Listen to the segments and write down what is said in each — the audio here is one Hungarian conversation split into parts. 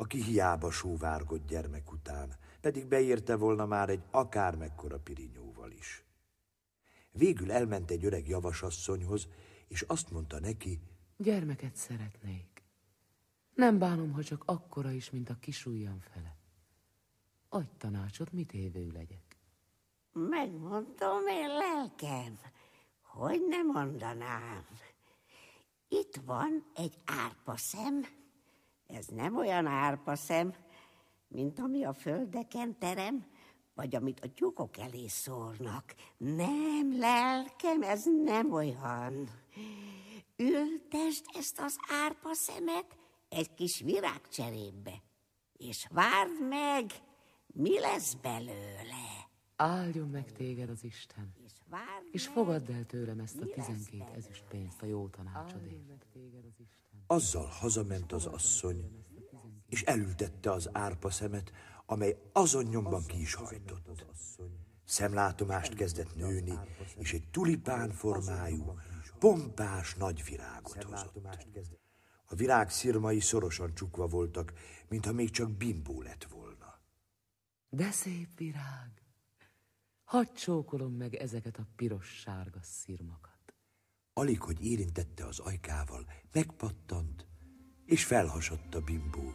aki hiába sóvárgott gyermek után, pedig beérte volna már egy akármekkora pirinyóval is. Végül elment egy öreg javasasszonyhoz, és azt mondta neki, Gyermeket szeretnék. Nem bánom, ha csak akkora is, mint a kisujjam fele. Adj tanácsot, mit évő legyek. Megmondom én lelkem, hogy nem mondanám. Itt van egy árpaszem. Ez nem olyan árpaszem, mint ami a földeken terem, vagy amit a tyúkok elé szórnak. Nem, lelkem, ez nem olyan. Ültesd ezt az árpaszemet egy kis virágcserébe, és várd meg, mi lesz belőle. Áldjon meg téged az Isten, És várd és meg, fogadd el tőlem ezt a tizenkét ezüst pénzt a jó tanácsodért. Azzal hazament az asszony, és elültette az árpa szemet, amely azon nyomban ki is hajtott. Szemlátomást kezdett nőni, és egy tulipán formájú, pompás nagy virágot hozott. A virág szirmai szorosan csukva voltak, mintha még csak bimbó lett volna. De szép virág! Hadd csókolom meg ezeket a piros-sárga szirmakat. Alig, hogy érintette az ajkával, megpattant, és felhasadt a bimbó.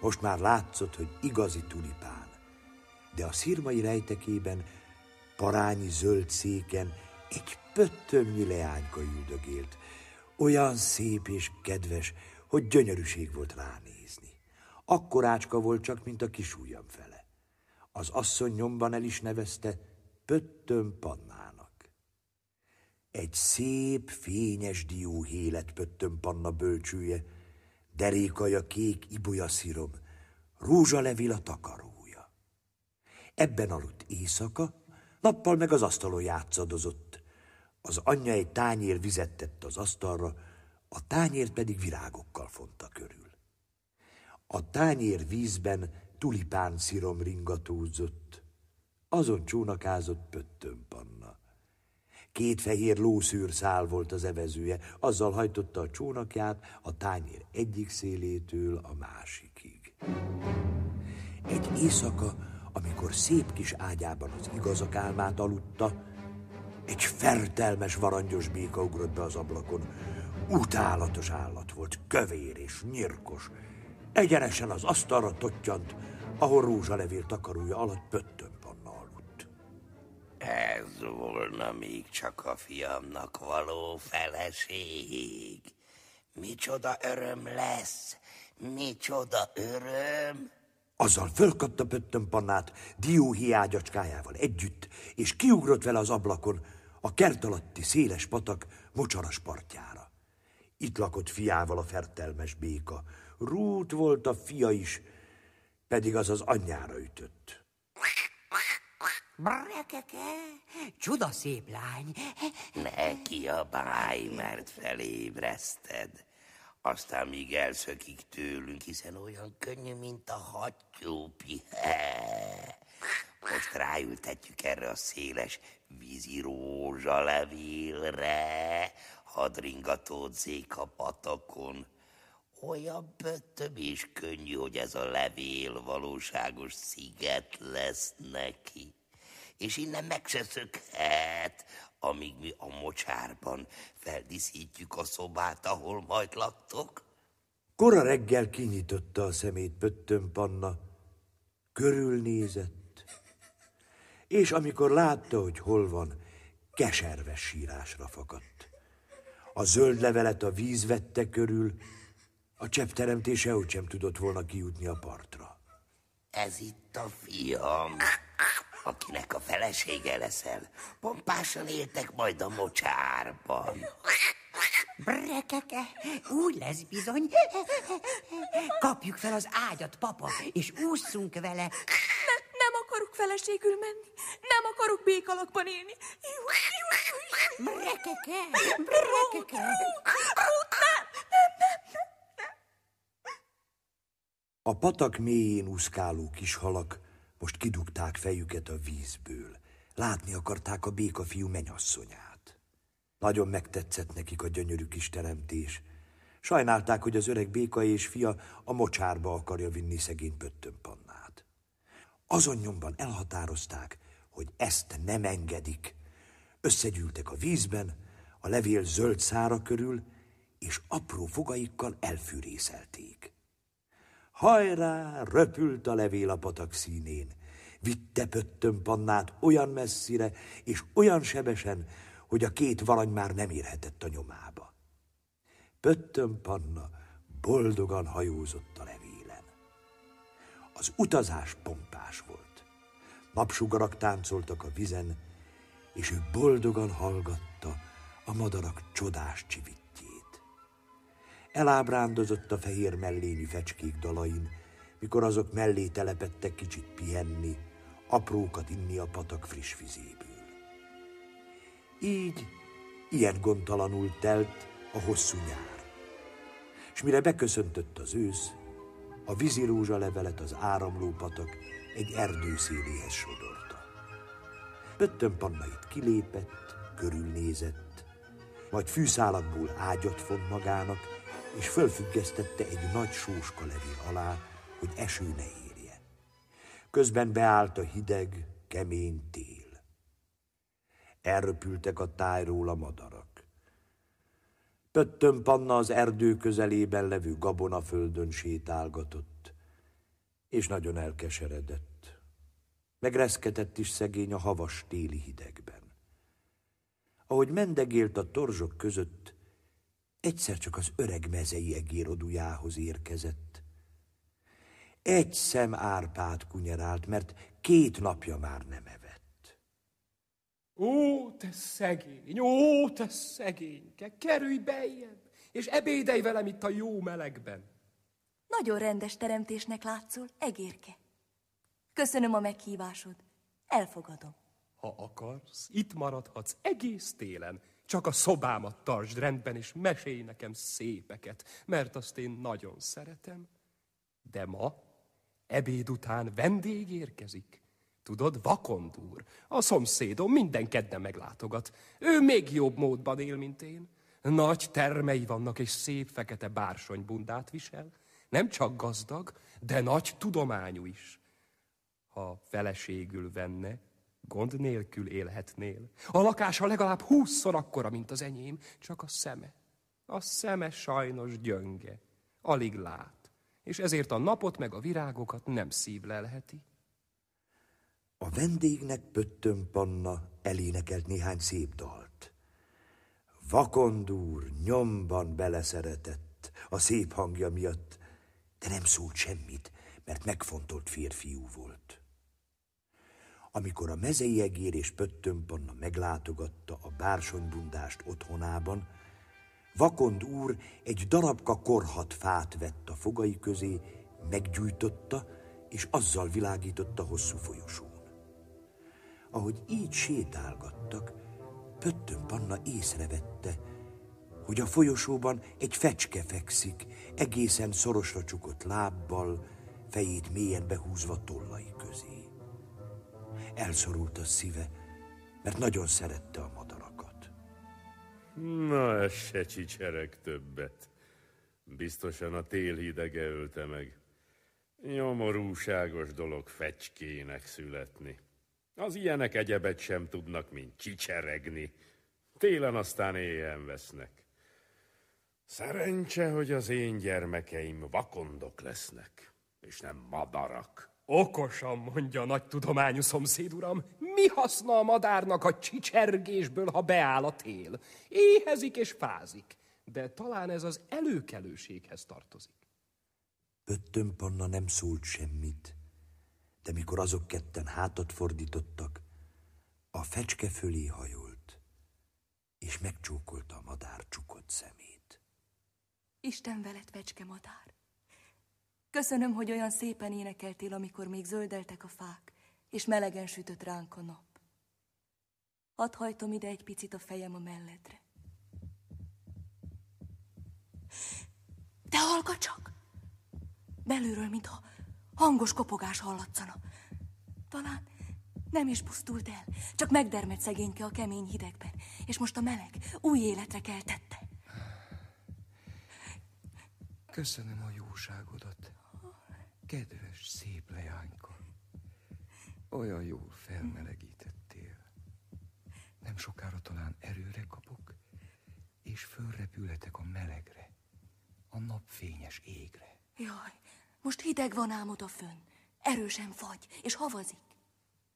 Most már látszott, hogy igazi tulipán, de a szirmai rejtekében, parányi zöld széken egy pöttömnyi leányka üldögélt. Olyan szép és kedves, hogy gyönyörűség volt ránézni. Akkorácska volt csak, mint a kis fele. Az asszony nyomban el is nevezte Pöttöm Pannának. Egy szép, fényes dió hélet Pöttöm Panna bölcsője, derékaja kék ibolya szirom, rózsalevil a takarója. Ebben aludt éjszaka, nappal meg az asztalon játszadozott. Az anyja egy tányér vizet tett az asztalra, a tányért pedig virágokkal fonta körül. A tányér vízben tulipán szirom ringatózott, azon csónakázott Pöttöm Panna. Két fehér lószűrszál volt az evezője, azzal hajtotta a csónakját a tányér egyik szélétől a másikig. Egy éjszaka, amikor szép kis ágyában az igazak álmát aludta, egy fertelmes varangyos béka ugrott be az ablakon. Utálatos állat volt, kövér és nyirkos. Egyenesen az asztalra tottyant, ahol rózsalevél takarója alatt Pöttöm. Ez volna még csak a fiamnak való feleség. Micsoda öröm lesz, micsoda öröm. Azzal fölkapta Pöttöm Pannát dióhiágyacskájával együtt, és kiugrott vele az ablakon a kert alatti széles patak mocsaras partjára. Itt lakott fiával a fertelmes béka. Rút volt a fia is, pedig az az anyjára ütött. Brekeke, csuda szép lány. Ne kiabálj, mert felébreszted. Aztán még elszökik tőlünk, hiszen olyan könnyű, mint a hattyú. Most ráültetjük erre a széles vízi rózsalevélre, hadd ringatódzék a patakon. Olyan böttöm és könnyű, hogy ez a levél valóságos sziget lesz neki. És innen meg se szökhet, amíg mi a mocsárban feldíszítjük a szobát, ahol majd laktok. Kora reggel kinyitotta a szemét Pöttöm Panna, körülnézett, és amikor látta, hogy hol van, keserves sírásra fakadt. A zöld levelet a víz vette körül, a cseppteremtés sehogy sem tudott volna kijutni a partra. Ez itt a fiam, akinek a felesége leszel. Pompásan éltek majd a mocsárban. Brekeke, úgy lesz bizony. Kapjuk fel az ágyat, papa, és ússzunk vele. Ne, nem akarok feleségül menni. Nem akarok békalakban élni. Brekeke, brekeke. Ruth, nem, nem, nem, nem. A patak mélyén úszkáló kis halak most kidugták fejüket a vízből. Látni akarták a békafiú menyasszonyát. Nagyon megtetszett nekik a gyönyörű kis teremtés. Sajnálták, hogy az öreg béka és fia a mocsárba akarja vinni szegény pöttömpannát. Azon nyomban elhatározták, hogy ezt nem engedik. Összegyűltek a vízben, a levél zöld szára körül, és apró fogaikkal elfűrészelték. Hajrá, röpült a levél a patak színén, vitte pöttöm pannát olyan messzire és olyan sebesen, hogy a két valany már nem érhetett a nyomába. Pöttöm panna boldogan hajózott a levélen. Az utazás pompás volt. Napsugarak táncoltak a vizen, és ő boldogan hallgatta a madarak csodás csivitjét. Elábrándozott a fehér mellényű fecskék dalain, mikor azok mellé telepettek kicsit pihenni, aprókat inni a patak friss vizéből. Így, ilyen gondtalanul telt a hosszú nyár. És mire beköszöntött az ősz, a vízirózsa levelet az áramló patak egy erdő széléhez sodorta. Pöttöm pannait kilépett, körülnézett, majd fűszálakból ágyat font magának, és fölfüggesztette egy nagy sóska levél alá, hogy eső ne érje. Közben beállt a hideg, kemény tél. Elröpültek a tájról a madarak. Pöttöm Panna az erdő közelében levő gabonaföldön sétálgatott, és nagyon elkeseredett. Megreszketett is szegény a havas téli hidegben. Ahogy mendegélt a torzsok között, egyszer csak az öreg mezei egérodujához érkezett. Egy szem árpát kunyerált, mert két napja már nem evett. Ó, te szegény, ó, te szegényke, kerülj bejjebb, és ebédelj velem itt a jó melegben. Nagyon rendes teremtésnek látszol, egérke. Köszönöm a meghívásod. Elfogadom. Ha akarsz, itt maradhatsz egész télen. Csak a szobámat tartsd rendben, és mesélj nekem szépeket, mert azt én nagyon szeretem. De ma, ebéd után vendég érkezik. Tudod, Vakondúr, a szomszédom minden kedden meglátogat. Ő még jobb módban él, mint én. Nagy termei vannak, és szép fekete bársonybundát visel. Nem csak gazdag, de nagy tudományú is. Ha feleségül venne, Gond nélkül élhetnél. A lakása legalább húszszor akkora, mint az enyém, csak a szeme. A szeme sajnos gyönge, alig lát, és ezért a napot meg a virágokat nem szívlelheti. A vendégnek Pöttöm Panna elénekelt néhány szép dalt. Vakondúr nyomban beleszeretett a szép hangja miatt, de nem szólt semmit, mert megfontolt férfiú volt. Amikor a mezei egér és Pöttömpanna meglátogatta a bársonybundást otthonában, Vakond úr egy darabka korhat fát vett a fogai közé, meggyújtotta, és azzal világította hosszú folyosón. Ahogy így sétálgattak, Pöttömpanna észrevette, hogy a folyosóban egy fecske fekszik, egészen szorosra csukott lábbal, fejét mélyen behúzva tollai. Elszorult a szíve, mert nagyon szerette a madarakat. Na, ez se csicserek többet. Biztosan a télhidege ölte meg. Nyomorúságos dolog fecskének születni. Az ilyenek egyebet sem tudnak, mint csicseregni. Télen aztán éjjel vesznek. Szerencse, hogy az én gyermekeim vakondok lesznek, és nem madarak. Okosan mondja a nagy tudományú szomszéd uram, mi haszna a madárnak a csicsergésből, ha beáll a tél? Éhezik és fázik, de talán ez az előkelőséghez tartozik. Pöttöm Panna nem szólt semmit, de mikor azok ketten hátat fordítottak, a fecske fölé hajolt, és megcsókolta a madár csukott szemét. Isten veled, fecske madár. Köszönöm, hogy olyan szépen énekeltél, amikor még zöldeltek a fák, és melegen sütött ránk a nap. Hadd hajtom ide egy picit a fejem a melledre. De hallgat csak! Belülről, mintha hangos kopogás hallatszana. Talán nem is pusztult el, csak megdermed szegényke a kemény hidegben, és most a meleg új életre keltette. Köszönöm a jóságodat. Kedves, szép leányka. Olyan jól felmelegítettél. Nem sokára talán erőre kapok, és fölrepülhetek a melegre, a napfényes égre. Jaj, most hideg van ám oda fönn. Erősen fagy, és havazik.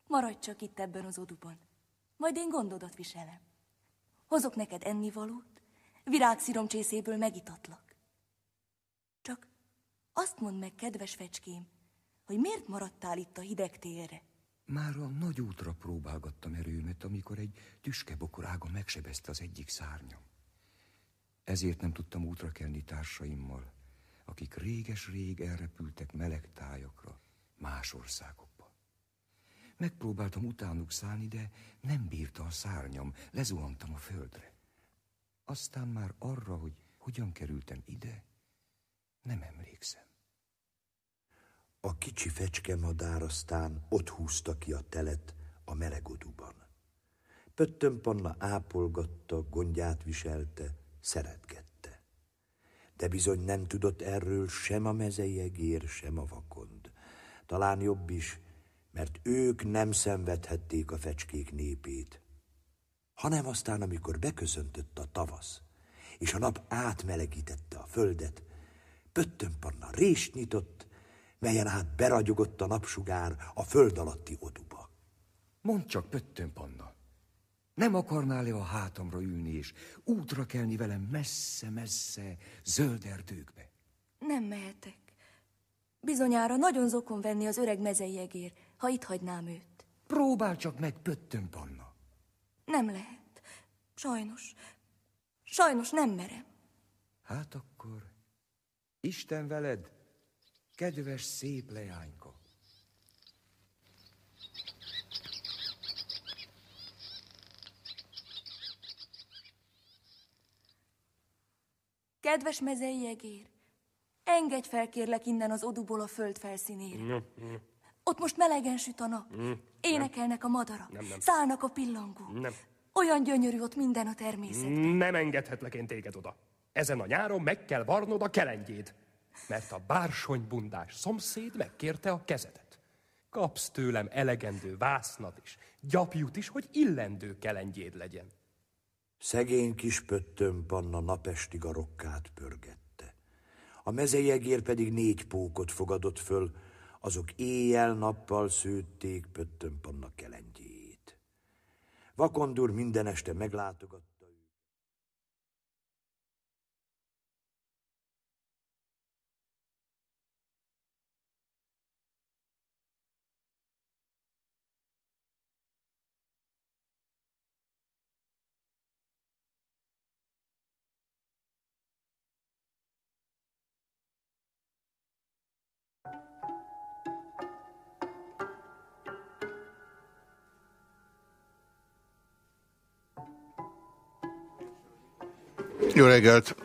Maradj csak itt ebben az oduban. Majd én gondodat viselem. Hozok neked ennivalót, virágsziromcsészéből megitatlak. Azt mondd meg, kedves fecském, hogy miért maradtál itt a hideg télre? Már a nagy útra próbálgattam erőmet, amikor egy tüskebokorága megsebezte az egyik szárnyam. Ezért nem tudtam útra kelni társaimmal, akik réges-rég elrepültek meleg tájakra, más országokba. Megpróbáltam utánuk szállni, de nem bírta a szárnyam, lezuhantam a földre. Aztán már arra, hogy hogyan kerültem ide, nem emlékszem. A kicsi fecske madár aztán ott húzta ki a telet a melegoduban. Pöttöm Panna ápolgatta, gondját viselte, szeretgette. De bizony nem tudott erről sem a mezei egér, sem a vakond. Talán jobb is, mert ők nem szenvedhették a fecskék népét. Hanem aztán, amikor beköszöntött a tavasz, és a nap átmelegítette a földet, Pöttöm Panna rést nyitott, melyen át beragyogott a napsugár a föld alatti oduba. Mondd csak, Pöttöm Panna, nem akarnál-e a hátamra ülni és útra kelni velem messze-messze zöld erdőkbe? Nem mehetek. Bizonyára nagyon zokon venni az öreg mezei egér, ha itt hagynám őt. Próbál csak meg, Pöttöm Panna. Nem lehet. Sajnos. Sajnos nem merem. Hát akkor Isten veled, kedves szép leányka. Kedves mezei egér, engedj fel kérlek innen az oduból a föld felszínére. Ott most melegen süt a nap. Énekelnek a madarak. Nem, nem. Szállnak a pillangók. Nem. Olyan gyönyörű ott minden a természet. Nem engedhetlek én téged oda. Ezen a nyáron meg kell varnod a kelengyéd, mert a bársonybundás szomszéd megkérte a kezedet. Kapsz tőlem elegendő vásznat is, gyapjút is, hogy illendő kelengyéd legyen. Szegény kis pöttöm Panna napestig a rokkát pörgette. A mezeiegér pedig négy pókot fogadott föl, azok éjjel-nappal szőtték pöttöm Panna kelengyét. Vakondur minden este meglátogatta, Jó reggelt!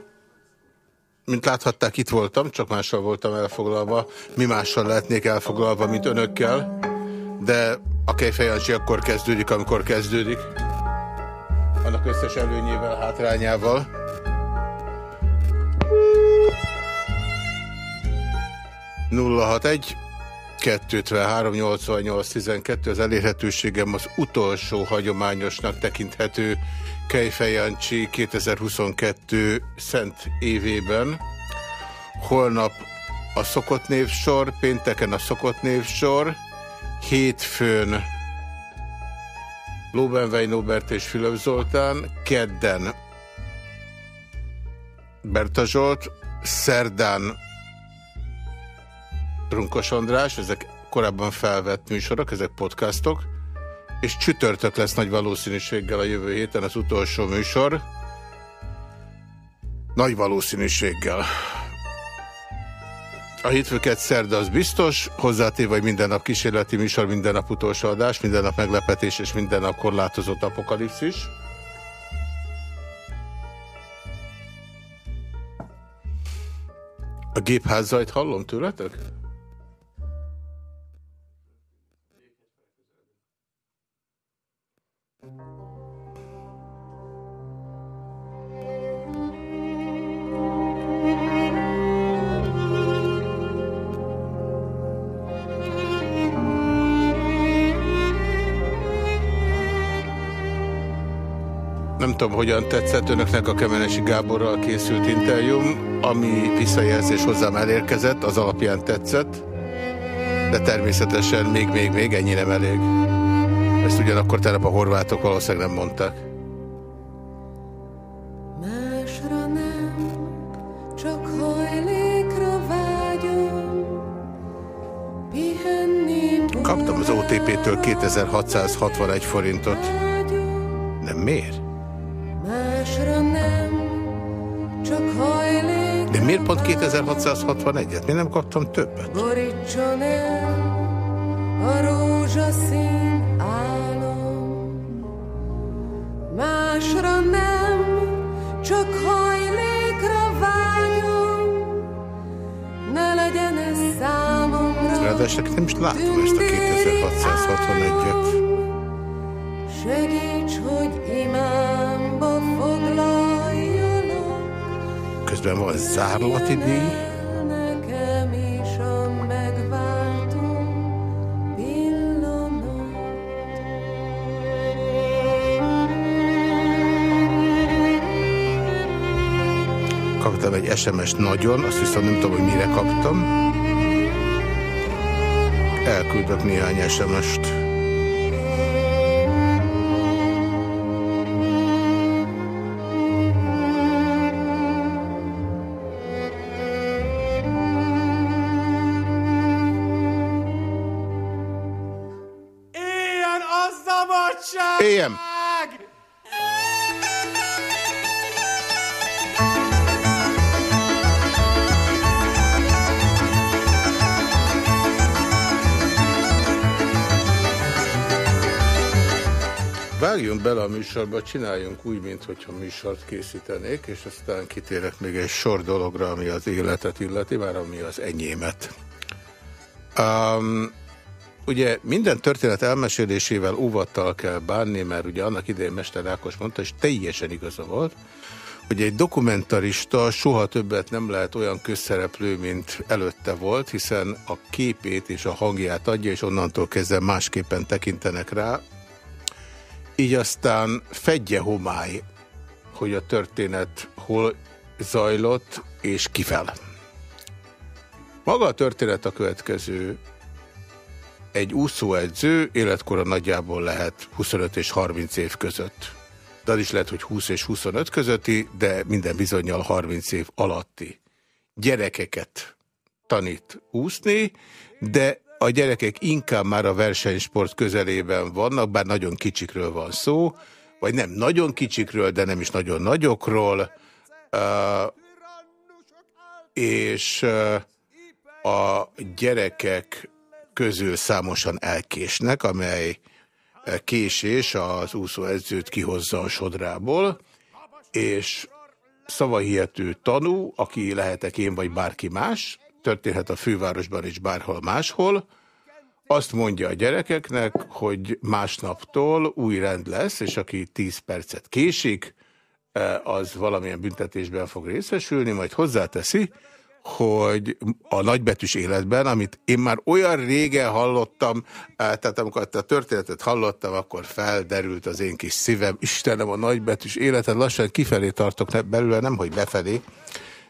Mint láthatták, itt voltam, csak mással voltam elfoglalva. Mi mással lehetnék elfoglalva, mint önökkel. De a kejfejancsi akkor kezdődik, amikor kezdődik. Annak összes előnyével, hátrányával. Nulla hat egy 253 88 12 az elérhetőségem az utolsó hagyományosnak tekinthető Kejfejancsi 2022 szent évében. Holnap a szokott névsor, pénteken a szokott névsor, hétfőn Lóbenvej Nóbert és Fülöp Zoltán, kedden Berta Zsolt, szerdán Runkos András, ezek korábban felvett műsorok, ezek podcastok, és csütörtök lesz nagy valószínűséggel a jövő héten az utolsó műsor. Nagy valószínűséggel. A hétfőket szerda az biztos, hozzátéve, hogy minden nap kísérleti műsor, minden nap utolsó adás, minden nap meglepetés és minden nap korlátozott apokalipszis. A gépházzajt hallom tőletek? Tudom, hogyan tetszett önöknek a Kemenesi Gáborral készült interjúm, ami visszajelzés hozzám elérkezett, az alapján tetszett, de természetesen még, még, még ennyi nem elég. Ezt ugyanakkor tegnap a horvátok valószínűleg nem mondták. Nem, Kaptam az OTP-től 2661 forintot. Nem miért? Miért pont 2661-et? Miért nem kaptam többet? borítson el a rózsaszín álom. Másra nem, csak hajlékra vágyom, ne legyen ez számomra Ráadásul nem is látom ezt a 2661-et. Segíts, hogy imámba Közben van zárlati díj. Kaptam egy SMS nagyon, azt viszont nem tudom, hogy mire kaptam. Elküldök néhány SMS-t. Vágjunk bele a műsorba, csináljunk úgy, mintha műsort készítenék, és aztán kitérek még egy sor dologra, ami az életet illeti, már ami az enyémet. Um, ugye minden történet elmesélésével óvattal kell bánni, mert ugye annak idején Mester Ákos mondta, és teljesen igaza volt, hogy egy dokumentarista soha többet nem lehet olyan közszereplő, mint előtte volt, hiszen a képét és a hangját adja, és onnantól kezdve másképpen tekintenek rá. Így aztán fedje homály, hogy a történet hol zajlott, és kifel. Maga a történet a következő. Egy úszóedző életkora nagyjából lehet 25 és 30 év között. De az is lehet, hogy 20 és 25 közötti, de minden bizonyal 30 év alatti. Gyerekeket tanít úszni, de a gyerekek inkább már a versenysport közelében vannak, bár nagyon kicsikről van szó, vagy nem nagyon kicsikről, de nem is nagyon nagyokról, és a gyerekek közül számosan elkésnek, amely késés az úszóedzőt kihozza a sodrából, és szavahihető tanú, aki lehetek én vagy bárki más, történhet a fővárosban is bárhol máshol, azt mondja a gyerekeknek, hogy másnaptól új rend lesz, és aki 10 percet késik, az valamilyen büntetésben fog részesülni, majd hozzáteszi, hogy a nagybetűs életben, amit én már olyan régen hallottam, tehát amikor a történetet hallottam, akkor felderült az én kis szívem. Istenem, a nagybetűs életet lassan kifelé tartok belőle, nem hogy befelé.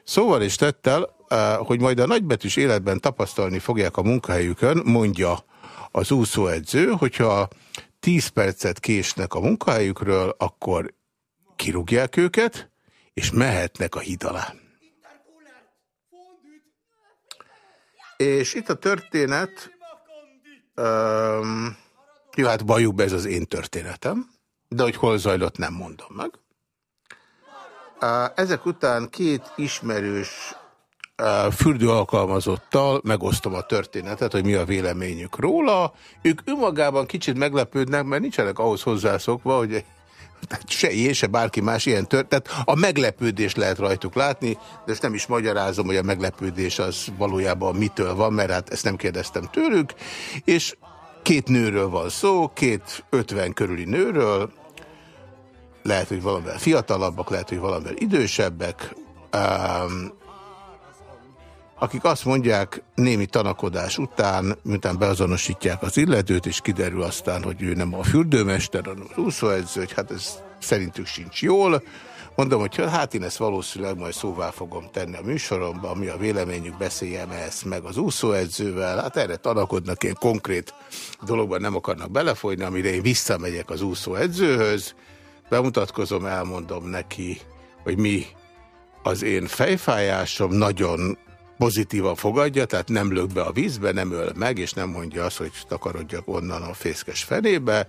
Szóval is tettel, hogy majd a nagybetűs életben tapasztalni fogják a munkahelyükön, mondja az úszóedző, hogyha 10 percet késnek a munkahelyükről, akkor kirúgják őket, és mehetnek a híd alá. És itt a történet, um, jó, hát bajuk be, ez az én történetem, de hogy hol zajlott, nem mondom meg. Uh, ezek után két ismerős fürdő alkalmazottal megosztom a történetet, hogy mi a véleményük róla. Ők önmagában kicsit meglepődnek, mert nincsenek ahhoz hozzászokva, hogy tehát se én, se bárki más ilyen tört. A meglepődés lehet rajtuk látni, de ezt nem is magyarázom, hogy a meglepődés az valójában mitől van, mert hát ezt nem kérdeztem tőlük, és két nőről van szó, két ötven körüli nőről, lehet, hogy valamivel fiatalabbak, lehet, hogy valamivel idősebbek, um, akik azt mondják némi tanakodás után, miután beazonosítják az illetőt, és kiderül aztán, hogy ő nem a fürdőmester, hanem az úszóedző, hogy hát ez szerintük sincs jól. Mondom, hogy hát én ezt valószínűleg majd szóvá fogom tenni a műsoromban, mi a véleményük, beszéljem ezt meg az úszóedzővel. Hát erre tanakodnak, ilyen konkrét dologban nem akarnak belefolyni, amire én visszamegyek az úszóedzőhöz, bemutatkozom, elmondom neki, hogy mi az én fejfájásom, nagyon pozitívan fogadja, tehát nem lök be a vízbe, nem öl meg, és nem mondja azt, hogy takarodjak onnan a fészkes fenébe,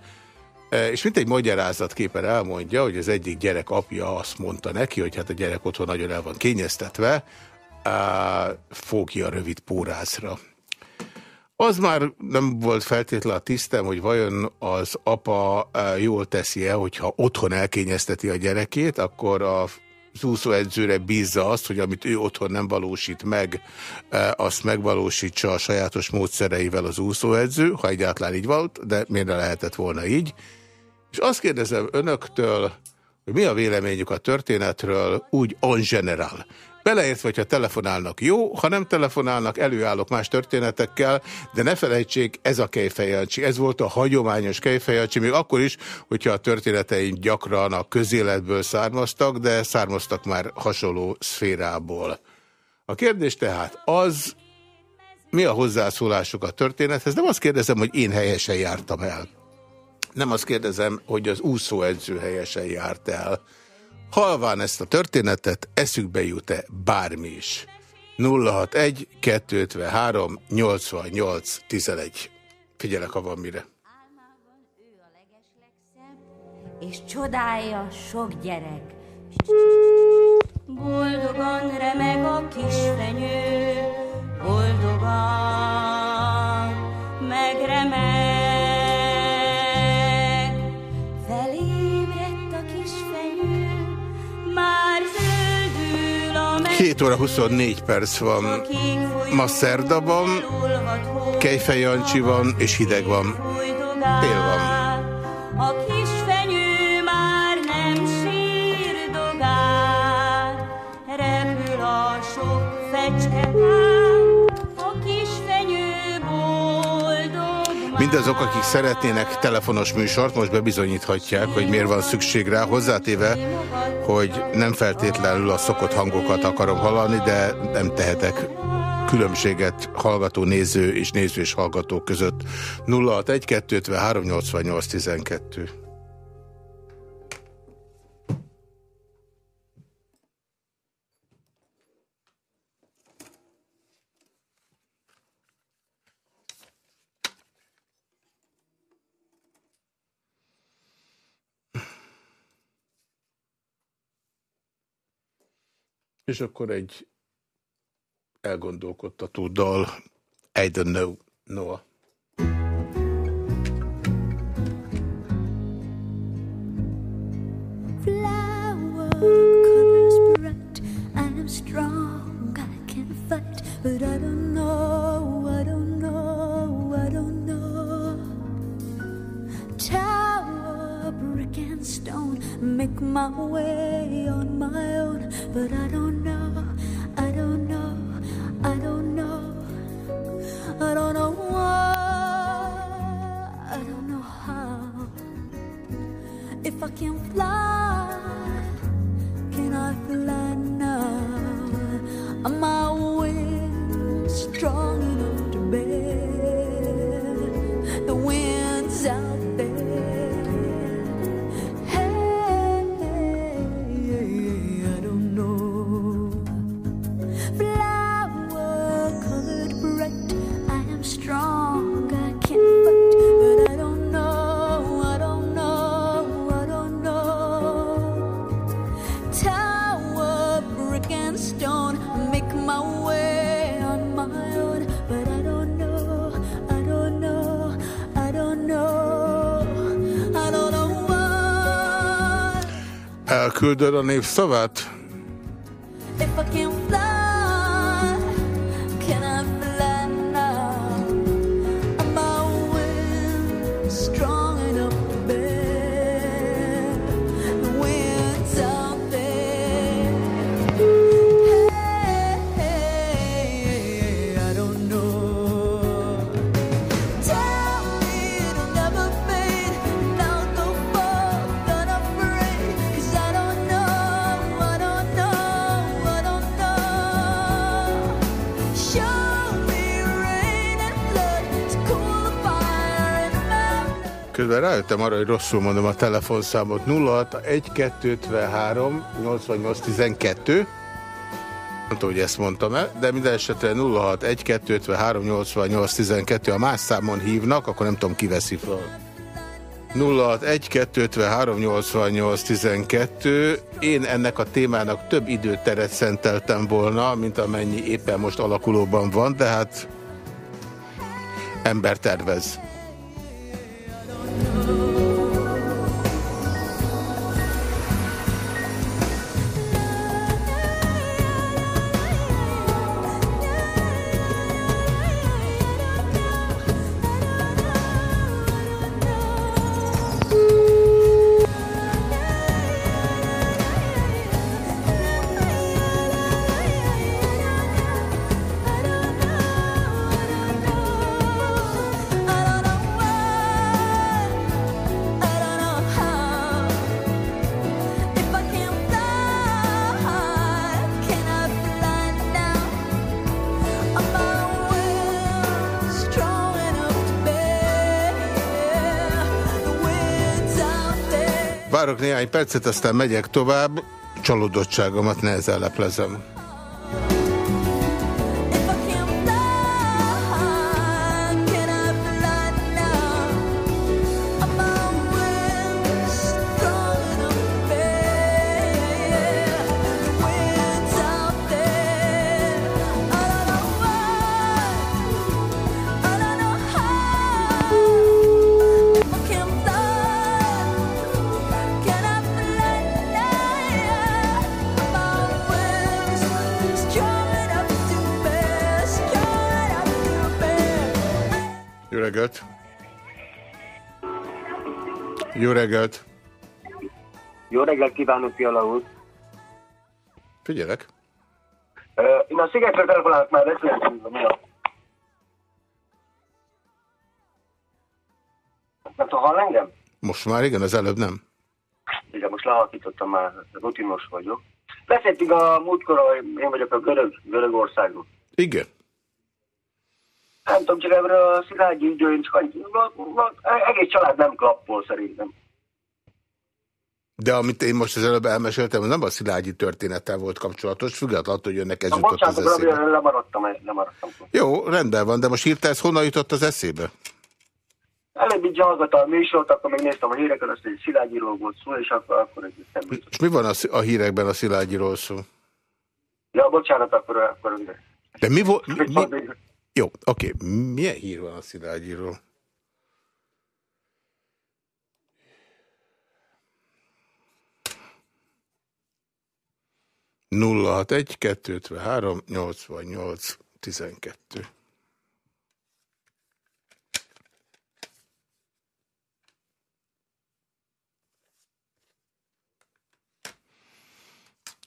E, és mint egy magyarázatképpen elmondja, hogy az egyik gyerek apja azt mondta neki, hogy hát a gyerek otthon nagyon el van kényeztetve, fogja rövid pórázra. Az már nem volt feltétlen a tisztem, hogy vajon az apa jól teszi-e, hogyha otthon elkényezteti a gyerekét, akkor a úszóedzőre bízza azt, hogy amit ő otthon nem valósít meg, azt megvalósítsa a sajátos módszereivel az úszóedző, ha egyáltalán így volt, de miért lehetett volna így. És azt kérdezem önöktől, hogy mi a véleményük a történetről úgy on general. Beleértve, hogyha telefonálnak jó, ha nem telefonálnak, előállok más történetekkel, de ne felejtsék, ez a kejfejancsi, ez volt a hagyományos kejfejancsi, még akkor is, hogyha a történeteim gyakran a közéletből származtak, de származtak már hasonló szférából. A kérdés tehát az, mi a hozzászólásuk a történethez, nem azt kérdezem, hogy én helyesen jártam el. Nem azt kérdezem, hogy az úszóedző helyesen járt el. Halván ezt a történetet, eszükbe jut-e bármi is. 061 253 88 11. Figyelek, ha van mire. és csodája sok gyerek. Boldogan remeg a kisfenyő, boldogan megremeg. 7 óra 24 perc van. Ma szerda van, Kejfej Jancsi van, és hideg van. Tél van. A kisfenyő már nem sírdogál, repül a sok fecske Mindazok, akik szeretnének telefonos műsort, most bebizonyíthatják, hogy miért van szükség rá, hozzátéve, hogy nem feltétlenül a szokott hangokat akarom hallani, de nem tehetek különbséget hallgató néző és néző és hallgató között. 061 253 88 12. És akkor egy elgondolkodtató dal. I don't know, Noah. Strong, I can fight, but I don't know, I don't know, I don't know. Tower, brick and stone, make my way on my own, but I don't know, Elküldöd a népszavát? Közben rájöttem arra, hogy rosszul mondom a telefonszámot. 061-253 8812. Nem tudom, hogy ezt mondtam-e, de minden esetre 061-253 8812. Ha más számon hívnak, akkor nem tudom, ki veszi fel. 061-253-8812. Én ennek a témának több időteret szenteltem volna, mint amennyi éppen most alakulóban van, de hát ember tervez. Néhány percet, aztán megyek tovább. Csalódottságomat nehezen leplezem. Reggelt! Jó reggelt kívánok, Fiala úr! Figyelek! Uh, én a Szigetre telefonálok már beszéltünk, mi a... Nem tudom, hall engem? Most már igen, az előbb nem. Igen, most lehalkítottam már, rutinos vagyok. Beszéltünk a múltkor, én vagyok a görög, Görögországról. Igen. Nem tudom, csak ebből a Szilágyi annyi- egész család nem klappol szerintem. De amit én most az előbb elmeséltem, az nem a Szilágyi történettel volt kapcsolatos, függetlenül hogy önnek ez Na, jutott az bocsánat, eszébe. Gabriel, lemaradtam, lemaradtam. Jó, rendben van, de most hirtelen ez honnan jutott az eszébe? Előbb így hallgattam a műsort, akkor még néztem a híreket, azt egy Szilágyiról volt szó, és akkor, akkor egy eszembe. És mi van a, a hírekben a Szilágyiról szó? Ja, bocsánat, akkor, akkor De mi volt... Mi, mi, jó, oké. Milyen hír van a Szilágyiról? Nulla hat egy kettő három nyolcvannyolc tizenkettő.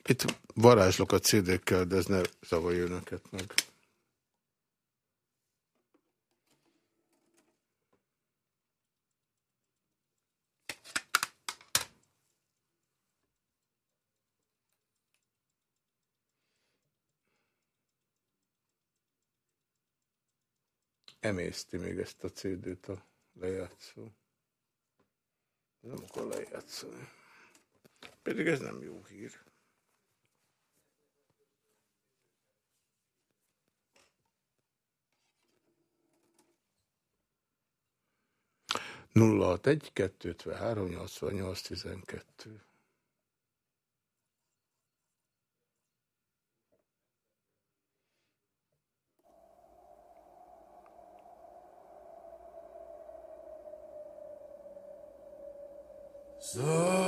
Itt varázslok a CD-kkel, de ez ne zavarja önöket meg. Emészti még ezt a CD-t a lejátszó. Nem akar lejátszani. Pedig ez nem jó hír. nulla hat egy kettő három nyolcvannyolc tizenkettő. So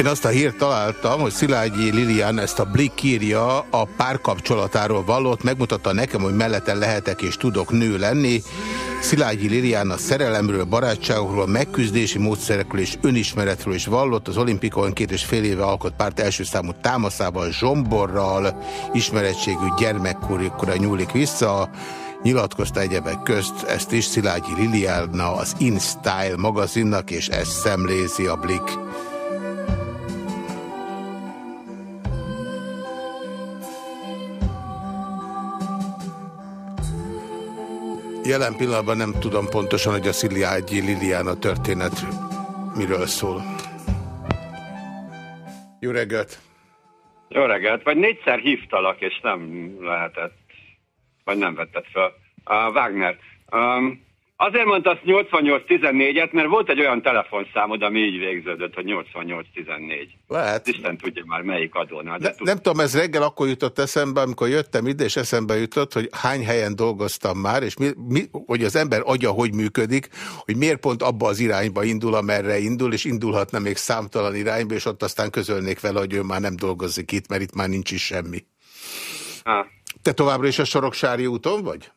Én azt a hírt találtam, hogy Szilágyi Lilian ezt a Blick írja, a párkapcsolatáról vallott, megmutatta nekem, hogy mellette lehetek és tudok nő lenni. Szilágyi Lilian a szerelemről, barátságokról, megküzdési módszerekről és önismeretről is vallott. Az olimpikon két és fél éve alkott párt első számú támaszával, zsomborral, ismerettségű gyermekkorukra nyúlik vissza. Nyilatkozta egyebek közt ezt is Szilágyi Liliana az In Style magazinnak, és ezt szemlézi a Blick. Jelen pillanatban nem tudom pontosan, hogy a Sziliágyi Liliana történet miről szól. Jó reggelt! Jó reggelt, vagy négyszer hívtalak, és nem lehetett, vagy nem vetted fel. Uh, Wagner, um, azért mondta azt 8814-et, mert volt egy olyan telefonszámod, ami így végződött, hogy 8814. Lehet. Isten tudja már melyik adónál. Ne, nem tudom, ez reggel akkor jutott eszembe, amikor jöttem ide, és eszembe jutott, hogy hány helyen dolgoztam már, és mi, mi, hogy az ember agya hogy működik, hogy miért pont abba az irányba indul, amerre indul, és indulhatna még számtalan irányba, és ott aztán közölnék vele, hogy ő már nem dolgozik itt, mert itt már nincs is semmi. Ah. Te továbbra is a Soroksári úton vagy?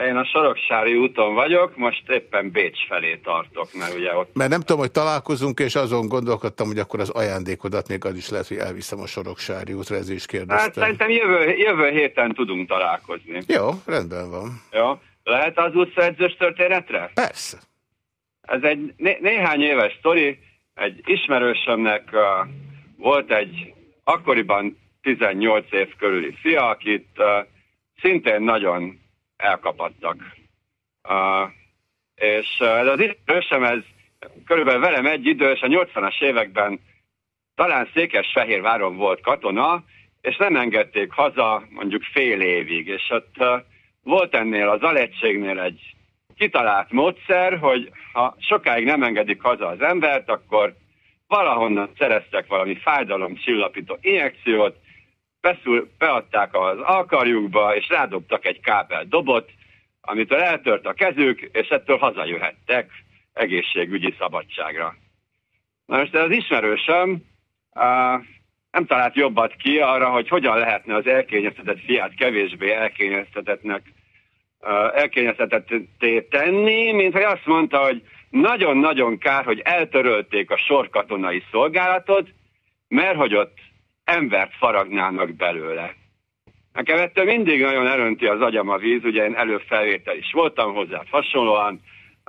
Én a Soroksári úton vagyok, most éppen Bécs felé tartok, mert ugye ott... Mert nem tudom, hogy találkozunk, és azon gondolkodtam, hogy akkor az ajándékodat még az is lehet, hogy elviszem a Soroksári útra, ez is kérdeztem. Hát szerintem jövő, jövő héten tudunk találkozni. Jó, rendben van. Jó. Lehet az utcaedzős történetre? Persze. Ez egy né néhány éves sztori. Egy ismerősömnek uh, volt egy akkoriban 18 év körüli fia, akit uh, szintén nagyon elkapadtak. Uh, és ez az ismerősöm, ez körülbelül velem egy idős, a 80-as években talán Székesfehérváron volt katona, és nem engedték haza mondjuk fél évig, és ott uh, volt ennél az alegységnél egy kitalált módszer, hogy ha sokáig nem engedik haza az embert, akkor valahonnan szereztek valami fájdalomcsillapító injekciót, beszúr, beadták az alkarjukba, és rádobtak egy kábel dobot, amitől eltört a kezük, és ettől hazajöhettek egészségügyi szabadságra. Na most az ismerősöm uh, nem talált jobbat ki arra, hogy hogyan lehetne az elkényeztetett fiát kevésbé elkényeztetetnek elkényeztetetté tenni, mint hogy azt mondta, hogy nagyon-nagyon kár, hogy eltörölték a sorkatonai szolgálatot, mert hogy ott embert faragnának belőle. Nekem ettől mindig nagyon elönti az agyam a víz, ugye én előfelvétel is voltam hozzá hasonlóan,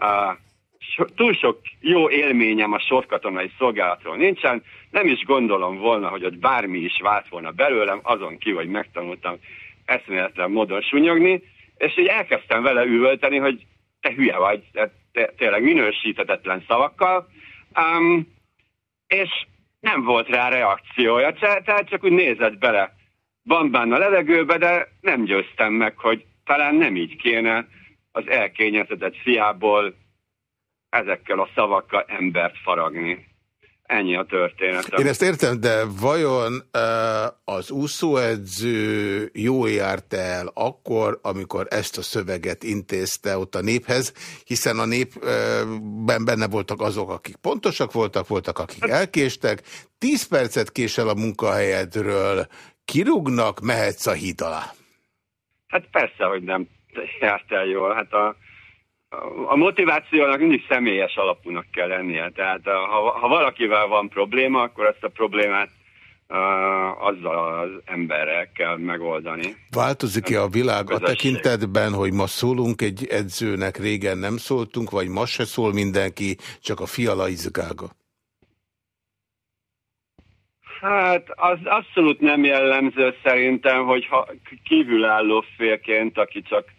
uh, so, túl sok jó élményem a sorkatonai szolgálatról nincsen, nem is gondolom volna, hogy ott bármi is vált volna belőlem, azon ki, hogy megtanultam eszméletlen módon sunyogni, és így elkezdtem vele üvölteni, hogy te hülye vagy, te, te, tényleg minősíthetetlen szavakkal, um, és nem volt rá reakciója, tehát csak úgy nézett bele bambán a levegőbe, de nem győztem meg, hogy talán nem így kéne az elkényeztetett fiából ezekkel a szavakkal embert faragni. Ennyi a történetem. Én ezt értem, de vajon az úszóedző jó járt el akkor, amikor ezt a szöveget intézte ott a néphez, hiszen a népben benne voltak azok, akik pontosak voltak, voltak, akik elkéstek. Tíz percet késel a munkahelyedről, kirúgnak, mehetsz a híd alá. Hát persze, hogy nem járt el jól. Hát a, a motivációnak mindig személyes alapúnak kell lennie. Tehát ha, ha valakivel van probléma, akkor ezt a problémát uh, azzal az emberrel kell megoldani. Változik-e a világ a tekintetben, hogy ma szólunk egy edzőnek, régen nem szóltunk, vagy ma se szól mindenki, csak a fiala izgága? Hát az abszolút nem jellemző szerintem, hogy ha kívülálló félként, aki csak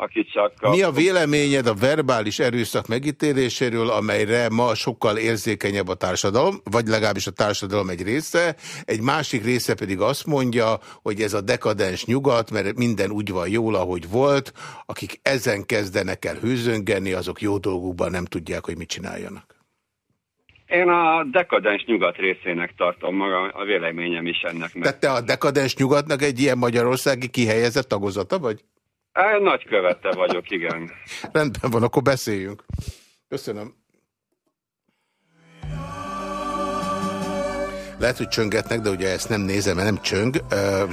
aki csak... A... Mi a véleményed a verbális erőszak megítéléséről, amelyre ma sokkal érzékenyebb a társadalom, vagy legalábbis a társadalom egy része, egy másik része pedig azt mondja, hogy ez a dekadens nyugat, mert minden úgy van jól, ahogy volt, akik ezen kezdenek el hőzöngeni, azok jó dolgukban nem tudják, hogy mit csináljanak. Én a dekadens nyugat részének tartom maga, a véleményem is ennek meg. Tehát te a dekadens nyugatnak egy ilyen magyarországi kihelyezett tagozata vagy? Nagy követe vagyok, igen. Rendben van, akkor beszéljünk. Köszönöm. Lehet, hogy csöngetnek, de ugye ezt nem nézem, mert nem csöng,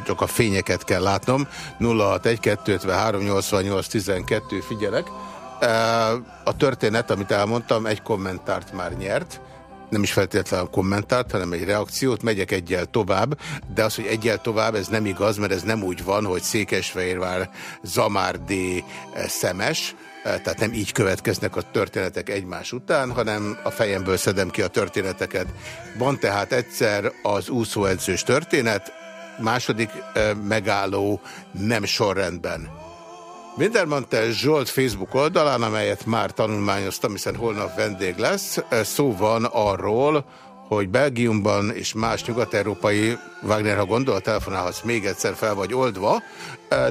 csak a fényeket kell látnom. 061 253 88 12 figyelek. A történet, amit elmondtam, egy kommentárt már nyert. Nem is feltétlenül a kommentárt, hanem egy reakciót. Megyek egyel tovább, de az, hogy egyel tovább, ez nem igaz, mert ez nem úgy van, hogy Székesfehérvár, Zamárdi, eh, Szemes, eh, tehát nem így következnek a történetek egymás után, hanem a fejemből szedem ki a történeteket. Van tehát egyszer az úszóedzős történet, második eh, megálló nem sorrendben. Wintermantel Zsolt Facebook oldalán, amelyet már tanulmányoztam, hiszen holnap vendég lesz, szó van arról, hogy Belgiumban és más nyugat-európai, Wagner, ha gondol, telefonálhatsz még egyszer fel vagy oldva,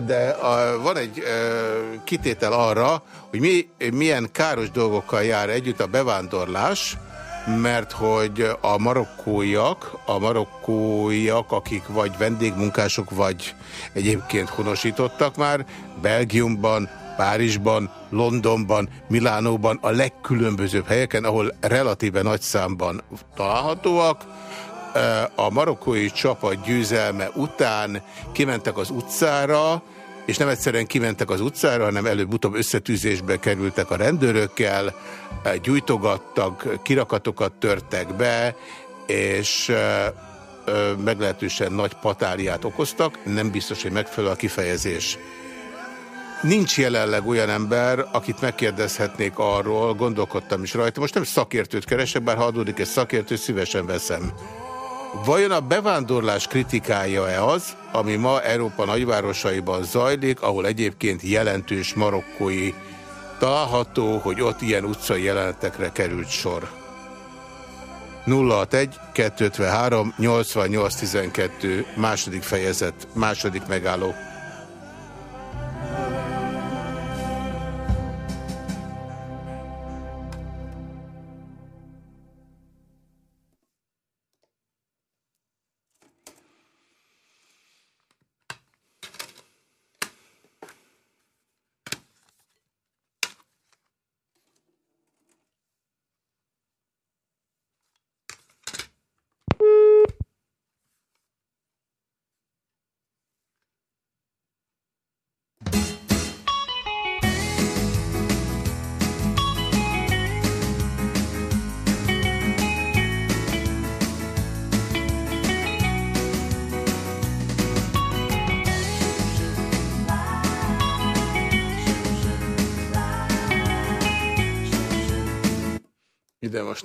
de van egy kitétel arra, hogy mi, milyen káros dolgokkal jár együtt a bevándorlás, mert hogy a marokkóiak, a marokkóiak, akik vagy vendégmunkások, vagy egyébként honosítottak már, Belgiumban, Párizsban, Londonban, Milánóban, a legkülönbözőbb helyeken, ahol relatíve nagy számban találhatóak, a marokkói csapat győzelme után kimentek az utcára, és nem egyszerűen kimentek az utcára, hanem előbb-utóbb összetűzésbe kerültek a rendőrökkel, gyújtogattak, kirakatokat törtek be, és meglehetősen nagy patáliát okoztak, nem biztos, hogy megfelelő a kifejezés. Nincs jelenleg olyan ember, akit megkérdezhetnék arról, gondolkodtam is rajta. Most nem szakértőt keresek, bár ha adódik egy szakértő, szívesen veszem. Vajon a bevándorlás kritikája-e az, ami ma Európa nagyvárosaiban zajlik, ahol egyébként jelentős marokkói található, hogy ott ilyen utcai jelenetekre került sor? 061 253 88 12 második fejezet, második megálló.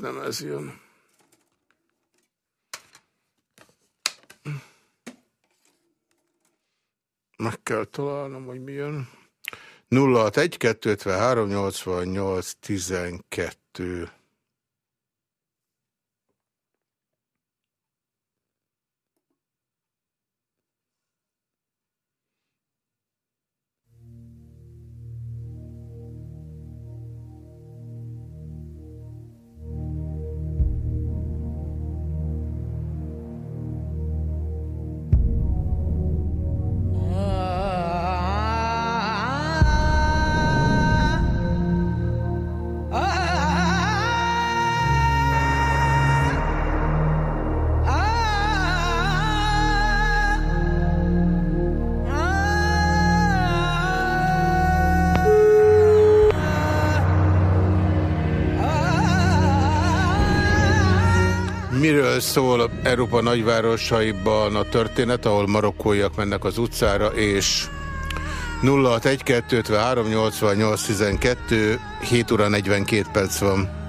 Nem ez jön. Meg kell találnom, hogy mi jön. 061 253 88 12 szól Európa nagyvárosaiban a történet, ahol marokkóiak mennek az utcára, és 061 253 88 12 7 óra 42 perc van.